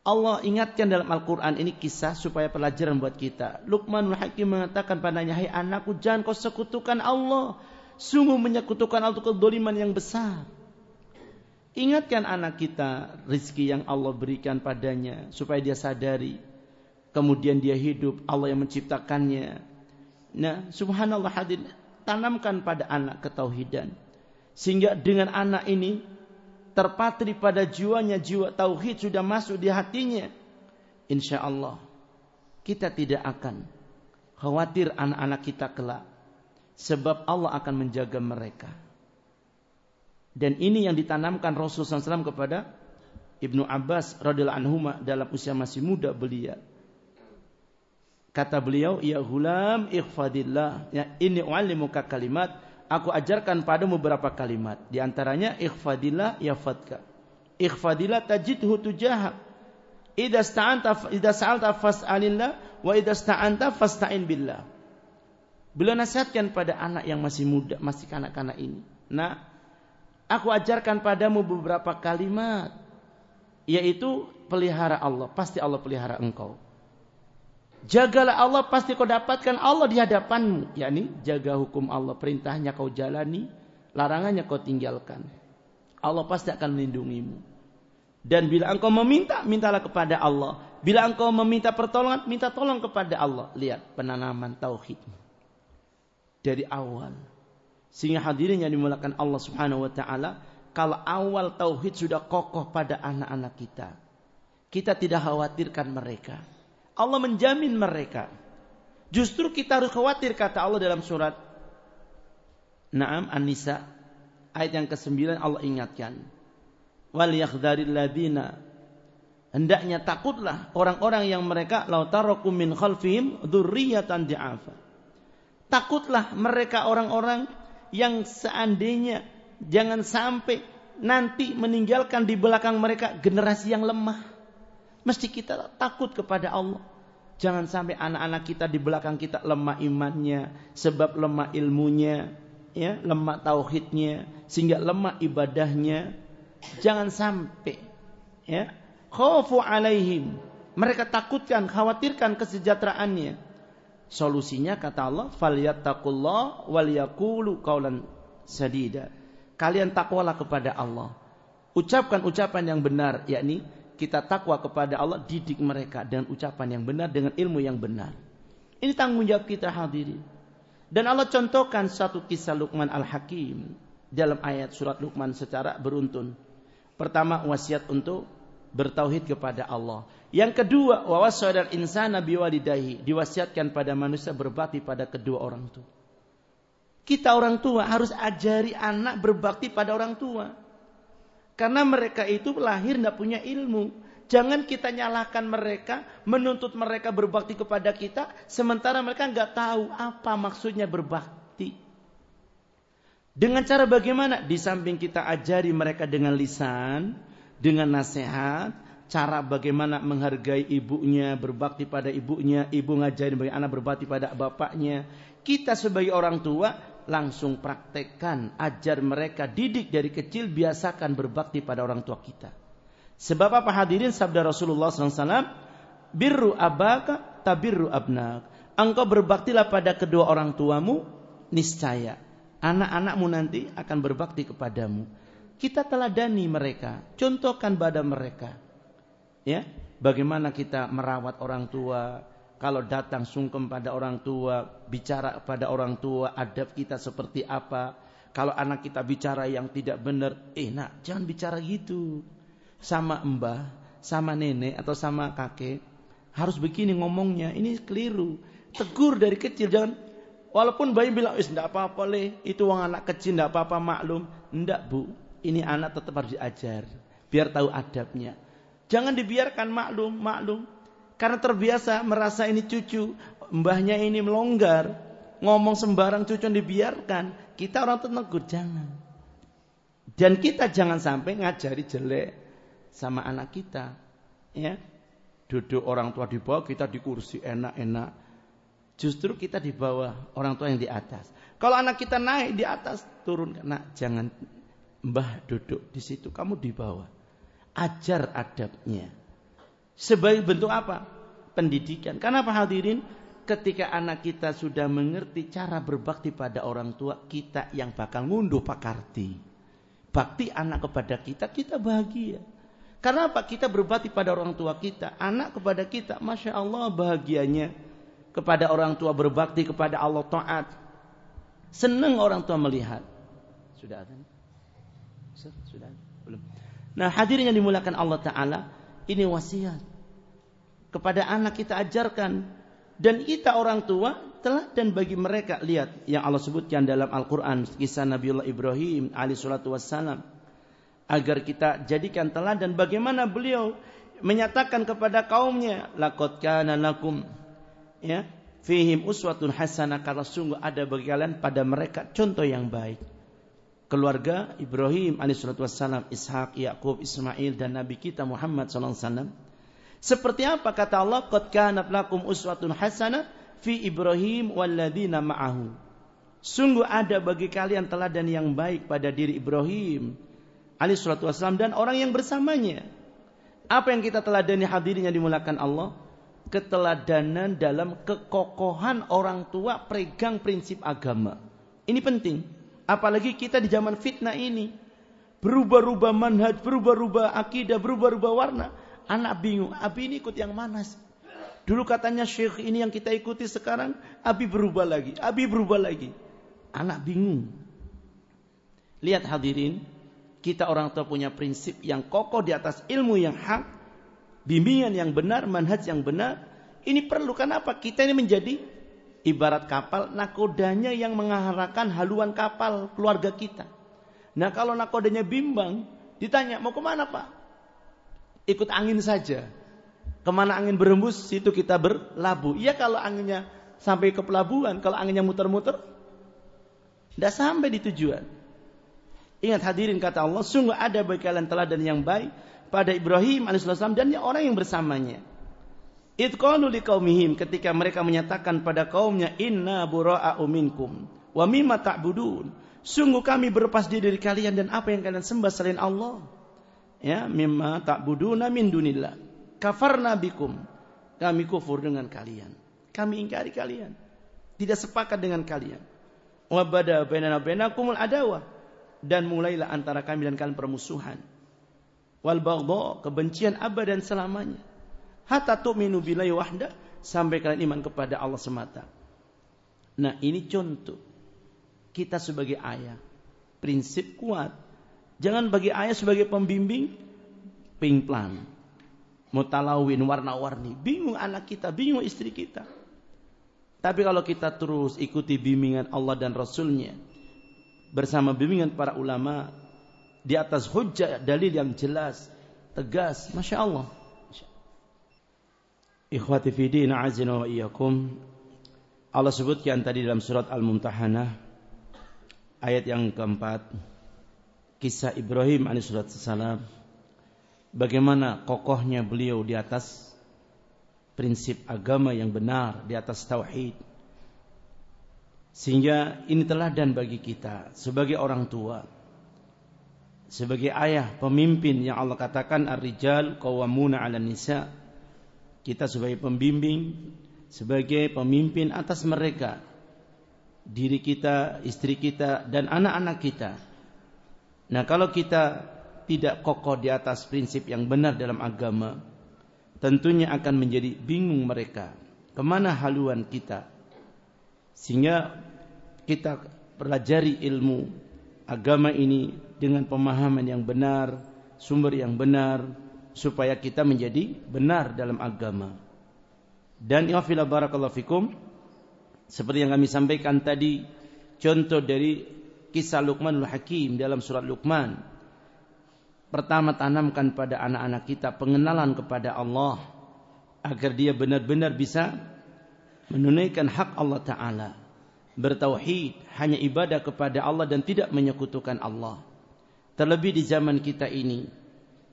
Allah ingatkan dalam Al-Quran ini kisah supaya pelajaran buat kita. Luqmanul Hakim mengatakan padanya, Hai anakku jangan kau sekutukan Allah. Sungguh menyekutukan Allah kedoliman yang besar. Ingatkan anak kita rizki yang Allah berikan padanya supaya dia sadari kemudian dia hidup, Allah yang menciptakannya. Nah, subhanallah hadir, tanamkan pada anak ketauhidan. Sehingga dengan anak ini terpatri pada jiwanya jiwa tauhid sudah masuk di hatinya. Insya Allah kita tidak akan khawatir anak-anak kita kelak. Sebab Allah akan menjaga mereka. Dan ini yang ditanamkan Rasulullah SAW kepada Ibnu Abbas radhiyallahu anhu dalam usia masih muda beliau. Kata beliau, ya hulam ikhfadillah. Ya, ini u'allimuka kalimat. Aku ajarkan padamu beberapa kalimat. Di antaranya ikhfadillah ya fadka. Ikhfadillah tajidhu tujahak. Idza sta'anta idza sa'alta fas'alillah wa idza sta'anta fasta'in billah. Beliau nasihatkan pada anak yang masih muda, masih kanak-kanak ini. Nah, aku ajarkan padamu beberapa kalimat yaitu pelihara Allah, pasti Allah pelihara engkau. Jagalah Allah pasti kau dapatkan Allah di hadapanmu. yakni jaga hukum Allah. Perintahnya kau jalani. Larangannya kau tinggalkan. Allah pasti akan melindungimu. Dan bila engkau meminta, mintalah kepada Allah. Bila engkau meminta pertolongan, minta tolong kepada Allah. Lihat penanaman tauhid. Dari awal. Sehingga hadirin yang dimulakan Allah subhanahu wa ta'ala. Kalau awal tauhid sudah kokoh pada anak-anak kita. Kita tidak khawatirkan mereka Allah menjamin mereka. Justru kita harus khawatir kata Allah dalam surat Naam An-Nisa ayat yang ke-9 Allah ingatkan. Wal yakhdharil ladina hendaknya takutlah orang-orang yang mereka lau tarakum min khalfihim dzurriyyatan di'afa. Takutlah mereka orang-orang yang seandainya jangan sampai nanti meninggalkan di belakang mereka generasi yang lemah. Mesti kita takut kepada Allah. Jangan sampai anak-anak kita di belakang kita lemah imannya, sebab lemah ilmunya, ya, lemah tauhidnya, sehingga lemah ibadahnya. Jangan sampai ya, Khawfu alaihim. Mereka takutkan, khawatirkan kesejahteraannya. Solusinya kata Allah, falyattaqullah wal yaqulu qawlan sadida. Kalian takwalah kepada Allah. Ucapkan ucapan yang benar, yakni kita takwa kepada Allah, didik mereka dengan ucapan yang benar, dengan ilmu yang benar. Ini tanggung jawab kita hadirin. Dan Allah contohkan satu kisah Luqman Al-Hakim dalam ayat surat Luqman secara beruntun. Pertama wasiat untuk bertauhid kepada Allah. Yang kedua, wawasadal insana biwalidahi, diwasiatkan pada manusia berbakti pada kedua orang tua. Kita orang tua harus ajari anak berbakti pada orang tua. Karena mereka itu lahir tidak punya ilmu. Jangan kita nyalahkan mereka, menuntut mereka berbakti kepada kita, sementara mereka nggak tahu apa maksudnya berbakti. Dengan cara bagaimana? Di samping kita ajari mereka dengan lisan, dengan nasihat, cara bagaimana menghargai ibunya, berbakti pada ibunya, ibu ngajari bagaimana anak berbakti pada bapaknya. Kita sebagai orang tua langsung praktekkan, ajar mereka, didik dari kecil, biasakan berbakti pada orang tua kita. Sebab apa hadirin sabda Rasulullah SAW, birru abaka tabirru abnak. Engkau berbaktilah pada kedua orang tuamu, niscaya anak-anakmu nanti akan berbakti kepadamu. Kita teladani mereka, contohkan pada mereka. Ya, bagaimana kita merawat orang tua, kalau datang sungkem pada orang tua, bicara pada orang tua, adab kita seperti apa. Kalau anak kita bicara yang tidak benar, eh nak, jangan bicara gitu. Sama mbah, sama nenek atau sama kakek, harus begini ngomongnya. Ini keliru. Tegur dari kecil, jangan Walaupun bayi bilang, "Is enggak apa-apa le, itu uang anak kecil enggak apa-apa maklum." Enggak, Bu ini anak tetap harus diajar biar tahu adabnya. Jangan dibiarkan maklum, maklum. Karena terbiasa merasa ini cucu, mbahnya ini melonggar, ngomong sembarang cucu dibiarkan. Kita orang tenegur jangan. Dan kita jangan sampai ngajari jelek sama anak kita. Ya. Duduk orang tua di bawah, kita di kursi enak-enak. Justru kita di bawah, orang tua yang di atas. Kalau anak kita naik di atas, turun. Nah, jangan Mbah duduk di situ, kamu di bawah. Ajar adabnya. Sebagai bentuk apa? Pendidikan. Karena apa hadirin? Ketika anak kita sudah mengerti cara berbakti pada orang tua, kita yang bakal ngunduh pakarti. Bakti anak kepada kita, kita bahagia. Karena apa? Kita berbakti pada orang tua kita, anak kepada kita. Masya Allah bahagianya kepada orang tua berbakti kepada Allah taat. Senang orang tua melihat. Sudah ada. Sudah? Belum. Nah, hadirin yang dimulakan Allah Ta'ala, ini wasiat. Kepada anak kita ajarkan. Dan kita orang tua telah dan bagi mereka. Lihat yang Allah sebutkan dalam Al-Quran. Kisah Nabiullah Ibrahim alaihi salatu wassalam. Agar kita jadikan telah dan bagaimana beliau menyatakan kepada kaumnya. Lakot kana. Ya, fihim uswatun hasanah kalau sungguh ada bagi kalian pada mereka contoh yang baik keluarga Ibrahim alaihissalam, Ishak, Yakub, Ismail dan Nabi kita Muhammad sallallahu Seperti apa kata Allah? Qad kanat lakum uswatun hasanah fi Ibrahim walladzina ma'ahu. Sungguh ada bagi kalian teladan yang baik pada diri Ibrahim alaihissalam dan orang yang bersamanya. Apa yang kita teladani hadirin yang dimulakan Allah? Keteladanan dalam kekokohan orang tua pegang prinsip agama. Ini penting. Apalagi kita di zaman fitnah ini. Berubah-ubah manhaj, berubah-ubah akidah, berubah-ubah warna. Anak bingung, Abi ini ikut yang mana Dulu katanya syekh ini yang kita ikuti sekarang, Abi berubah lagi, Abi berubah lagi. Anak bingung. Lihat hadirin, kita orang tua punya prinsip yang kokoh di atas ilmu yang hak, bimbingan yang benar, manhaj yang benar. Ini perlu kenapa? Kita ini menjadi ibarat kapal, nakodanya yang mengarahkan haluan kapal keluarga kita. Nah kalau nakodanya bimbang, ditanya mau ke mana pak? Ikut angin saja. Ke mana angin berembus, situ kita berlabuh. Iya kalau anginnya sampai ke pelabuhan, kalau anginnya muter-muter, tidak sampai di tujuan. Ingat hadirin kata Allah, sungguh ada bagi kalian teladan yang baik pada Ibrahim alaihissalam dan orang yang bersamanya. Idqalu liqaumihim ketika mereka menyatakan pada kaumnya inna bura'a'u minkum wa mimma ta'budun. Sungguh kami berlepas diri dari kalian dan apa yang kalian sembah selain Allah. ya mimma ta'buduna min dunillah. Kafarna bikum. Kami kufur dengan kalian. Kami ingkari kalian. Tidak sepakat dengan kalian. Wa bada bainana bainakumul adawah dan mulailah antara kami dan kalian permusuhan. Wal kebencian abad dan selamanya. Hatta tu'minu billahi wahda sampai kalian iman kepada Allah semata. Nah, ini contoh kita sebagai ayah prinsip kuat. Jangan bagi ayah sebagai pembimbing pingplan. Mutalawin warna-warni. Bingung anak kita, bingung istri kita. Tapi kalau kita terus ikuti bimbingan Allah dan Rasulnya bersama bimbingan para ulama di atas hujjah dalil yang jelas, tegas, masya Allah. Ikhwati fidin azina wa iyyakum. Allah sebutkan tadi dalam surat Al-Mumtahanah ayat yang keempat. Kisah Ibrahim alaihissalam bagaimana kokohnya beliau di atas prinsip agama yang benar di atas tauhid. Sehingga ini teladan bagi kita sebagai orang tua sebagai ayah pemimpin yang Allah katakan ar-rijal qawwamuna 'ala nisa kita sebagai pembimbing sebagai pemimpin atas mereka diri kita, istri kita, dan anak-anak kita. Nah, kalau kita tidak kokoh di atas prinsip yang benar dalam agama, tentunya akan menjadi bingung mereka. Ke mana haluan kita? Sehingga kita pelajari ilmu agama ini dengan pemahaman yang benar, sumber yang benar, supaya kita menjadi benar dalam agama. Dan ya barakallahu fikum, seperti yang kami sampaikan tadi, contoh dari kisah Luqmanul Hakim dalam surat Luqman. Pertama tanamkan pada anak-anak kita pengenalan kepada Allah agar dia benar-benar bisa menunaikan hak Allah taala. Bertauhid, hanya ibadah kepada Allah dan tidak menyekutukan Allah. Terlebih di zaman kita ini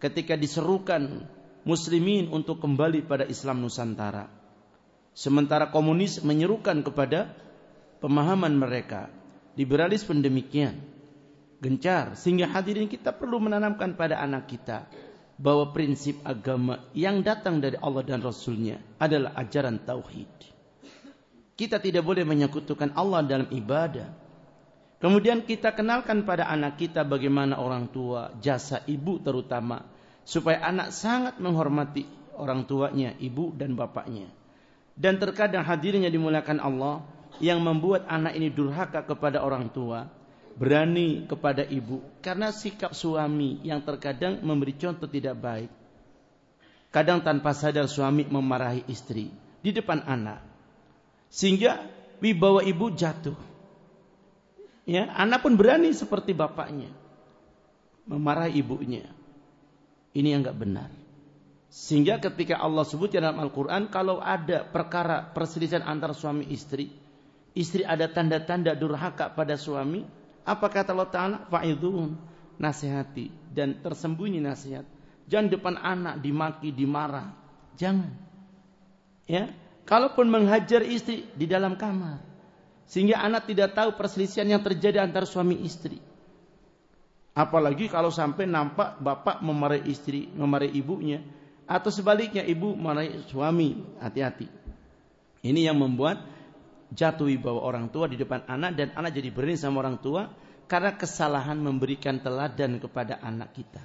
ketika diserukan muslimin untuk kembali pada Islam Nusantara Sementara komunis menyerukan kepada pemahaman mereka. Liberalis pun demikian. Gencar. Sehingga hadirin kita perlu menanamkan pada anak kita. Bahwa prinsip agama yang datang dari Allah dan Rasulnya adalah ajaran tauhid. Kita tidak boleh menyekutukan Allah dalam ibadah. Kemudian kita kenalkan pada anak kita bagaimana orang tua, jasa ibu terutama. Supaya anak sangat menghormati orang tuanya, ibu dan bapaknya. Dan terkadang hadirnya dimulakan Allah yang membuat anak ini durhaka kepada orang tua, berani kepada ibu karena sikap suami yang terkadang memberi contoh tidak baik. Kadang tanpa sadar suami memarahi istri di depan anak. Sehingga wibawa ibu jatuh. Ya, anak pun berani seperti bapaknya memarahi ibunya. Ini yang enggak benar. Sehingga ketika Allah sebut dalam Al-Quran, kalau ada perkara perselisihan antara suami istri, istri ada tanda-tanda durhaka pada suami, apa kata Allah Ta'ala? Fa'idun, nasihati, dan tersembunyi nasihat. Jangan depan anak dimaki, dimarah. Jangan. Ya, kalaupun menghajar istri di dalam kamar, sehingga anak tidak tahu perselisihan yang terjadi antara suami istri. Apalagi kalau sampai nampak bapak memarahi istri, memarahi ibunya, atau sebaliknya ibu marahi suami, hati-hati. Ini yang membuat jatuh wibawa orang tua di depan anak dan anak jadi berani sama orang tua karena kesalahan memberikan teladan kepada anak kita.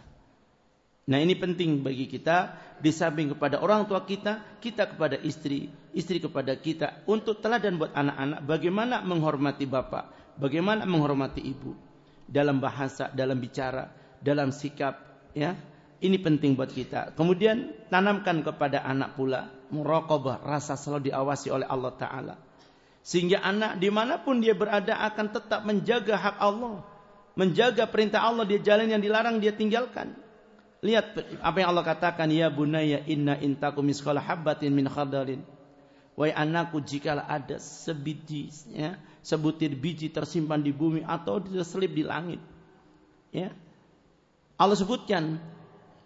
Nah ini penting bagi kita di samping kepada orang tua kita, kita kepada istri, istri kepada kita untuk teladan buat anak-anak bagaimana menghormati bapak, bagaimana menghormati ibu dalam bahasa, dalam bicara, dalam sikap, ya ini penting buat kita. Kemudian tanamkan kepada anak pula muraqabah, rasa selalu diawasi oleh Allah Taala. Sehingga anak di mana pun dia berada akan tetap menjaga hak Allah, menjaga perintah Allah dia jalan yang dilarang dia tinggalkan. Lihat apa yang Allah katakan ya bunaya inna intaku miskala habbatin min khardalin. Wahai anakku jikalau ada sebiji ya, sebutir biji tersimpan di bumi atau terselip di langit. Ya. Allah sebutkan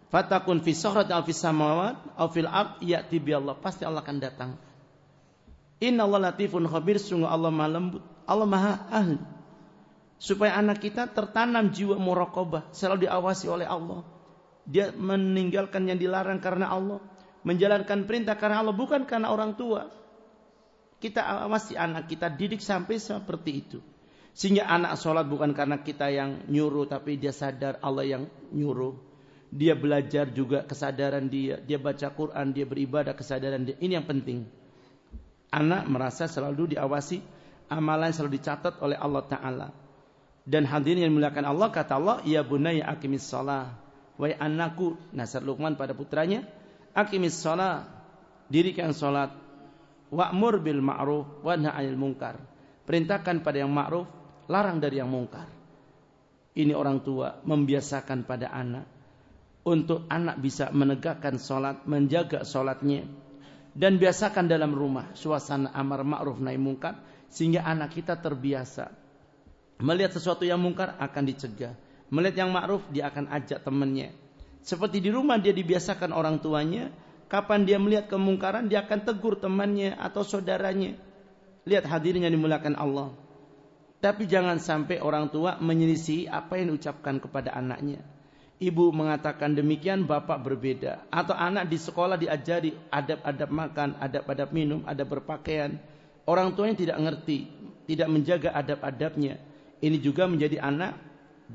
fatakun fi al fis samawat aw fil ard ya'ti bi Allah pasti Allah akan datang Inna Allah latifun khabir sungguh Allah maha lembut Allah maha ahli supaya anak kita tertanam jiwa muraqabah selalu diawasi oleh Allah Dia meninggalkan yang dilarang karena Allah, menjalankan perintah karena Allah bukan karena orang tua. Kita awasi anak kita didik sampai seperti itu. Sehingga anak sholat bukan karena kita yang nyuruh, tapi dia sadar Allah yang nyuruh. Dia belajar juga kesadaran dia. Dia baca Quran, dia beribadah kesadaran dia. Ini yang penting. Anak merasa selalu diawasi, amalan selalu dicatat oleh Allah Ta'ala. Dan hadirin yang dimuliakan Allah, kata Allah, Ya bunaya akimis sholah. Wahai anakku, nasihat Luqman pada putranya, Akimis sholah, dirikan sholat. Wa'mur bil ma'ruf, wa na'anil munkar. Perintahkan pada yang ma'ruf, larang dari yang mungkar. Ini orang tua membiasakan pada anak untuk anak bisa menegakkan sholat, menjaga sholatnya, dan biasakan dalam rumah suasana amar ma'ruf nahi mungkar sehingga anak kita terbiasa melihat sesuatu yang mungkar akan dicegah, melihat yang ma'ruf dia akan ajak temannya. Seperti di rumah dia dibiasakan orang tuanya, kapan dia melihat kemungkaran dia akan tegur temannya atau saudaranya. Lihat hadirnya dimulakan Allah. Tapi jangan sampai orang tua menyelisih apa yang diucapkan kepada anaknya. Ibu mengatakan demikian, bapak berbeda. Atau anak di sekolah diajari adab-adab makan, adab-adab minum, adab berpakaian. Orang tuanya tidak ngerti, tidak menjaga adab-adabnya. Ini juga menjadi anak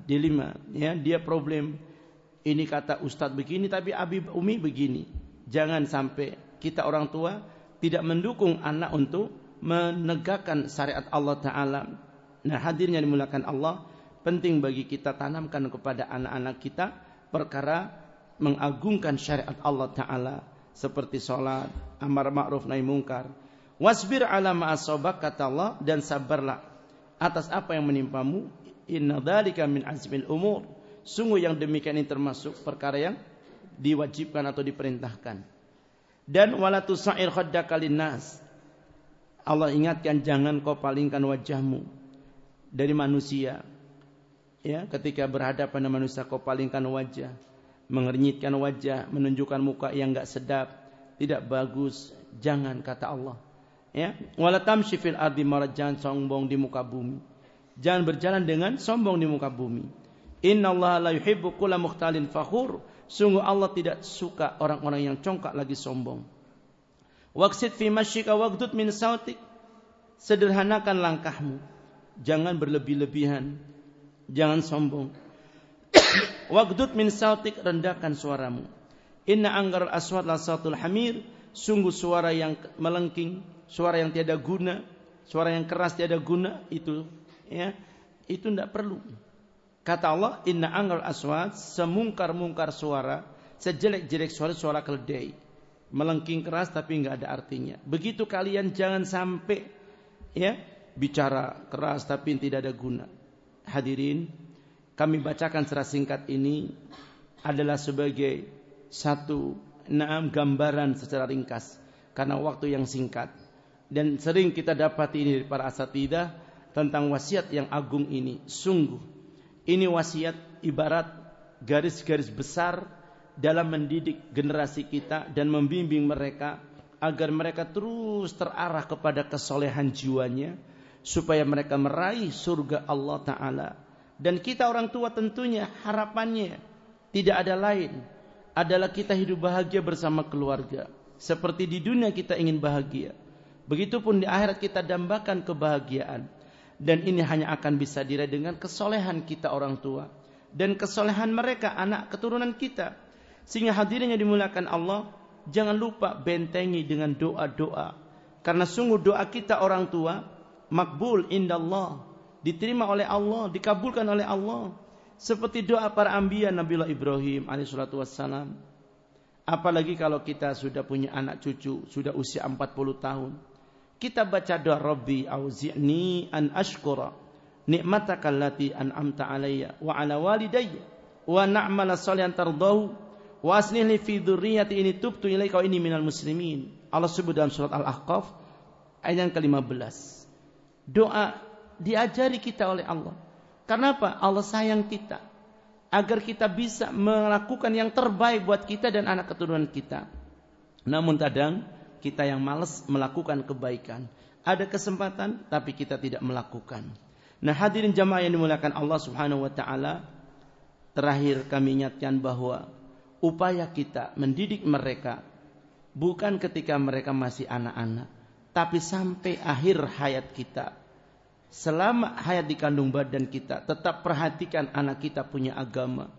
dilema. Ya, dia problem. Ini kata ustadz begini, tapi abi umi begini. Jangan sampai kita orang tua tidak mendukung anak untuk menegakkan syariat Allah Ta'ala Nah hadirnya dimulakan Allah penting bagi kita tanamkan kepada anak-anak kita perkara mengagungkan syariat Allah Ta'ala seperti sholat, amar ma'ruf nahi mungkar. Wasbir ala ma'asobak kata Allah dan sabarlah atas apa yang menimpamu. Inna dhalika min azmil umur. Sungguh yang demikian ini termasuk perkara yang diwajibkan atau diperintahkan. Dan walatu sa'ir khaddaka. Allah ingatkan jangan kau palingkan wajahmu dari manusia. Ya, ketika berhadapan dengan manusia kau palingkan wajah, mengernyitkan wajah, menunjukkan muka yang enggak sedap, tidak bagus, jangan kata Allah. Ya, wala tamshi fil ardi jangan sombong di muka bumi. Jangan berjalan dengan sombong di muka bumi. Inna Allah la yuhibbu kulla mukhtalin fakhur. Sungguh Allah tidak suka orang-orang yang congkak lagi sombong. Waqsid fi masyika waqdud min sautik. Sederhanakan langkahmu jangan berlebih-lebihan, jangan sombong. Waqdud min sautik rendahkan suaramu. Inna anggar aswat la sautul hamir, sungguh suara yang melengking, suara yang tiada guna, suara yang keras tiada guna itu ya, itu tidak perlu. Kata Allah, inna anggar aswat semungkar-mungkar suara, sejelek-jelek suara suara keledai. Melengking keras tapi enggak ada artinya. Begitu kalian jangan sampai ya bicara keras tapi tidak ada guna. Hadirin, kami bacakan secara singkat ini adalah sebagai satu naam gambaran secara ringkas karena waktu yang singkat dan sering kita dapat ini dari para asatidah tentang wasiat yang agung ini. Sungguh ini wasiat ibarat garis-garis besar dalam mendidik generasi kita dan membimbing mereka agar mereka terus terarah kepada kesolehan jiwanya supaya mereka meraih surga Allah taala. Dan kita orang tua tentunya harapannya tidak ada lain adalah kita hidup bahagia bersama keluarga. Seperti di dunia kita ingin bahagia. Begitupun di akhirat kita dambakan kebahagiaan. Dan ini hanya akan bisa diraih dengan kesolehan kita orang tua. Dan kesolehan mereka anak keturunan kita. Sehingga hadirnya dimulakan Allah. Jangan lupa bentengi dengan doa-doa. Karena sungguh doa kita orang tua makbul indallah, diterima oleh Allah, dikabulkan oleh Allah. Seperti doa para anbiya Nabiullah Ibrahim alaihissalatu wassalam. Apalagi kalau kita sudah punya anak cucu, sudah usia 40 tahun. Kita baca doa Rabbi auzi'ni an ashkura nikmataka allati an'amta alayya wa ala walidayya wa na'mala salihan tardahu wa aslih li fi dzurriyyati ini tubtu ilaika wa inni minal muslimin. Allah sebut dalam surat Al-Ahqaf ayat yang ke-15 doa diajari kita oleh Allah. Karena apa? Allah sayang kita. Agar kita bisa melakukan yang terbaik buat kita dan anak keturunan kita. Namun kadang kita yang malas melakukan kebaikan. Ada kesempatan tapi kita tidak melakukan. Nah hadirin jamaah yang dimuliakan Allah subhanahu wa ta'ala. Terakhir kami ingatkan bahwa upaya kita mendidik mereka bukan ketika mereka masih anak-anak, tapi sampai akhir hayat kita. Selama hayat di kandung badan kita, tetap perhatikan anak kita punya agama.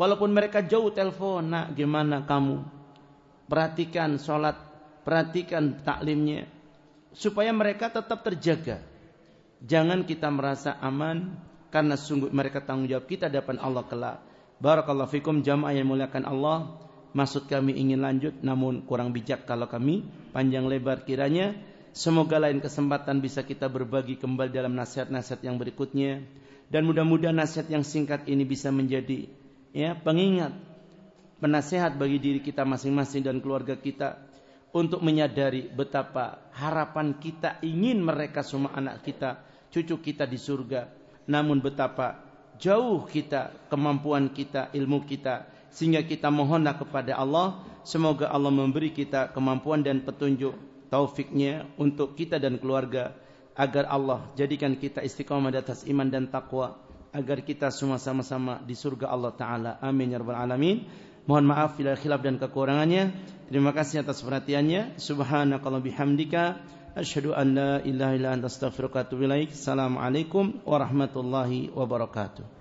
Walaupun mereka jauh telepon, nak gimana kamu? Perhatikan sholat, perhatikan taklimnya. Supaya mereka tetap terjaga. Jangan kita merasa aman, karena sungguh mereka tanggung jawab kita depan Allah kelak. Barakallahu fikum jamaah yang muliakan Allah. Maksud kami ingin lanjut namun kurang bijak kalau kami panjang lebar kiranya. Semoga lain kesempatan bisa kita berbagi kembali dalam nasihat-nasihat yang berikutnya. Dan mudah-mudahan nasihat yang singkat ini bisa menjadi ya pengingat, penasehat bagi diri kita masing-masing dan keluarga kita untuk menyadari betapa harapan kita ingin mereka semua anak kita, cucu kita di surga. Namun betapa jauh kita, kemampuan kita, ilmu kita sehingga kita mohonlah kepada Allah semoga Allah memberi kita kemampuan dan petunjuk taufiknya untuk kita dan keluarga agar Allah jadikan kita istiqamah di atas iman dan takwa agar kita semua sama-sama di surga Allah taala amin ya rabbal alamin mohon maaf bila khilaf dan kekurangannya. Terima kasih atas perhatiannya. Subhanakallah bihamdika. Asyhadu an la ilaha illa anta astaghfiruka wa atubu ilaik. Assalamualaikum warahmatullahi wabarakatuh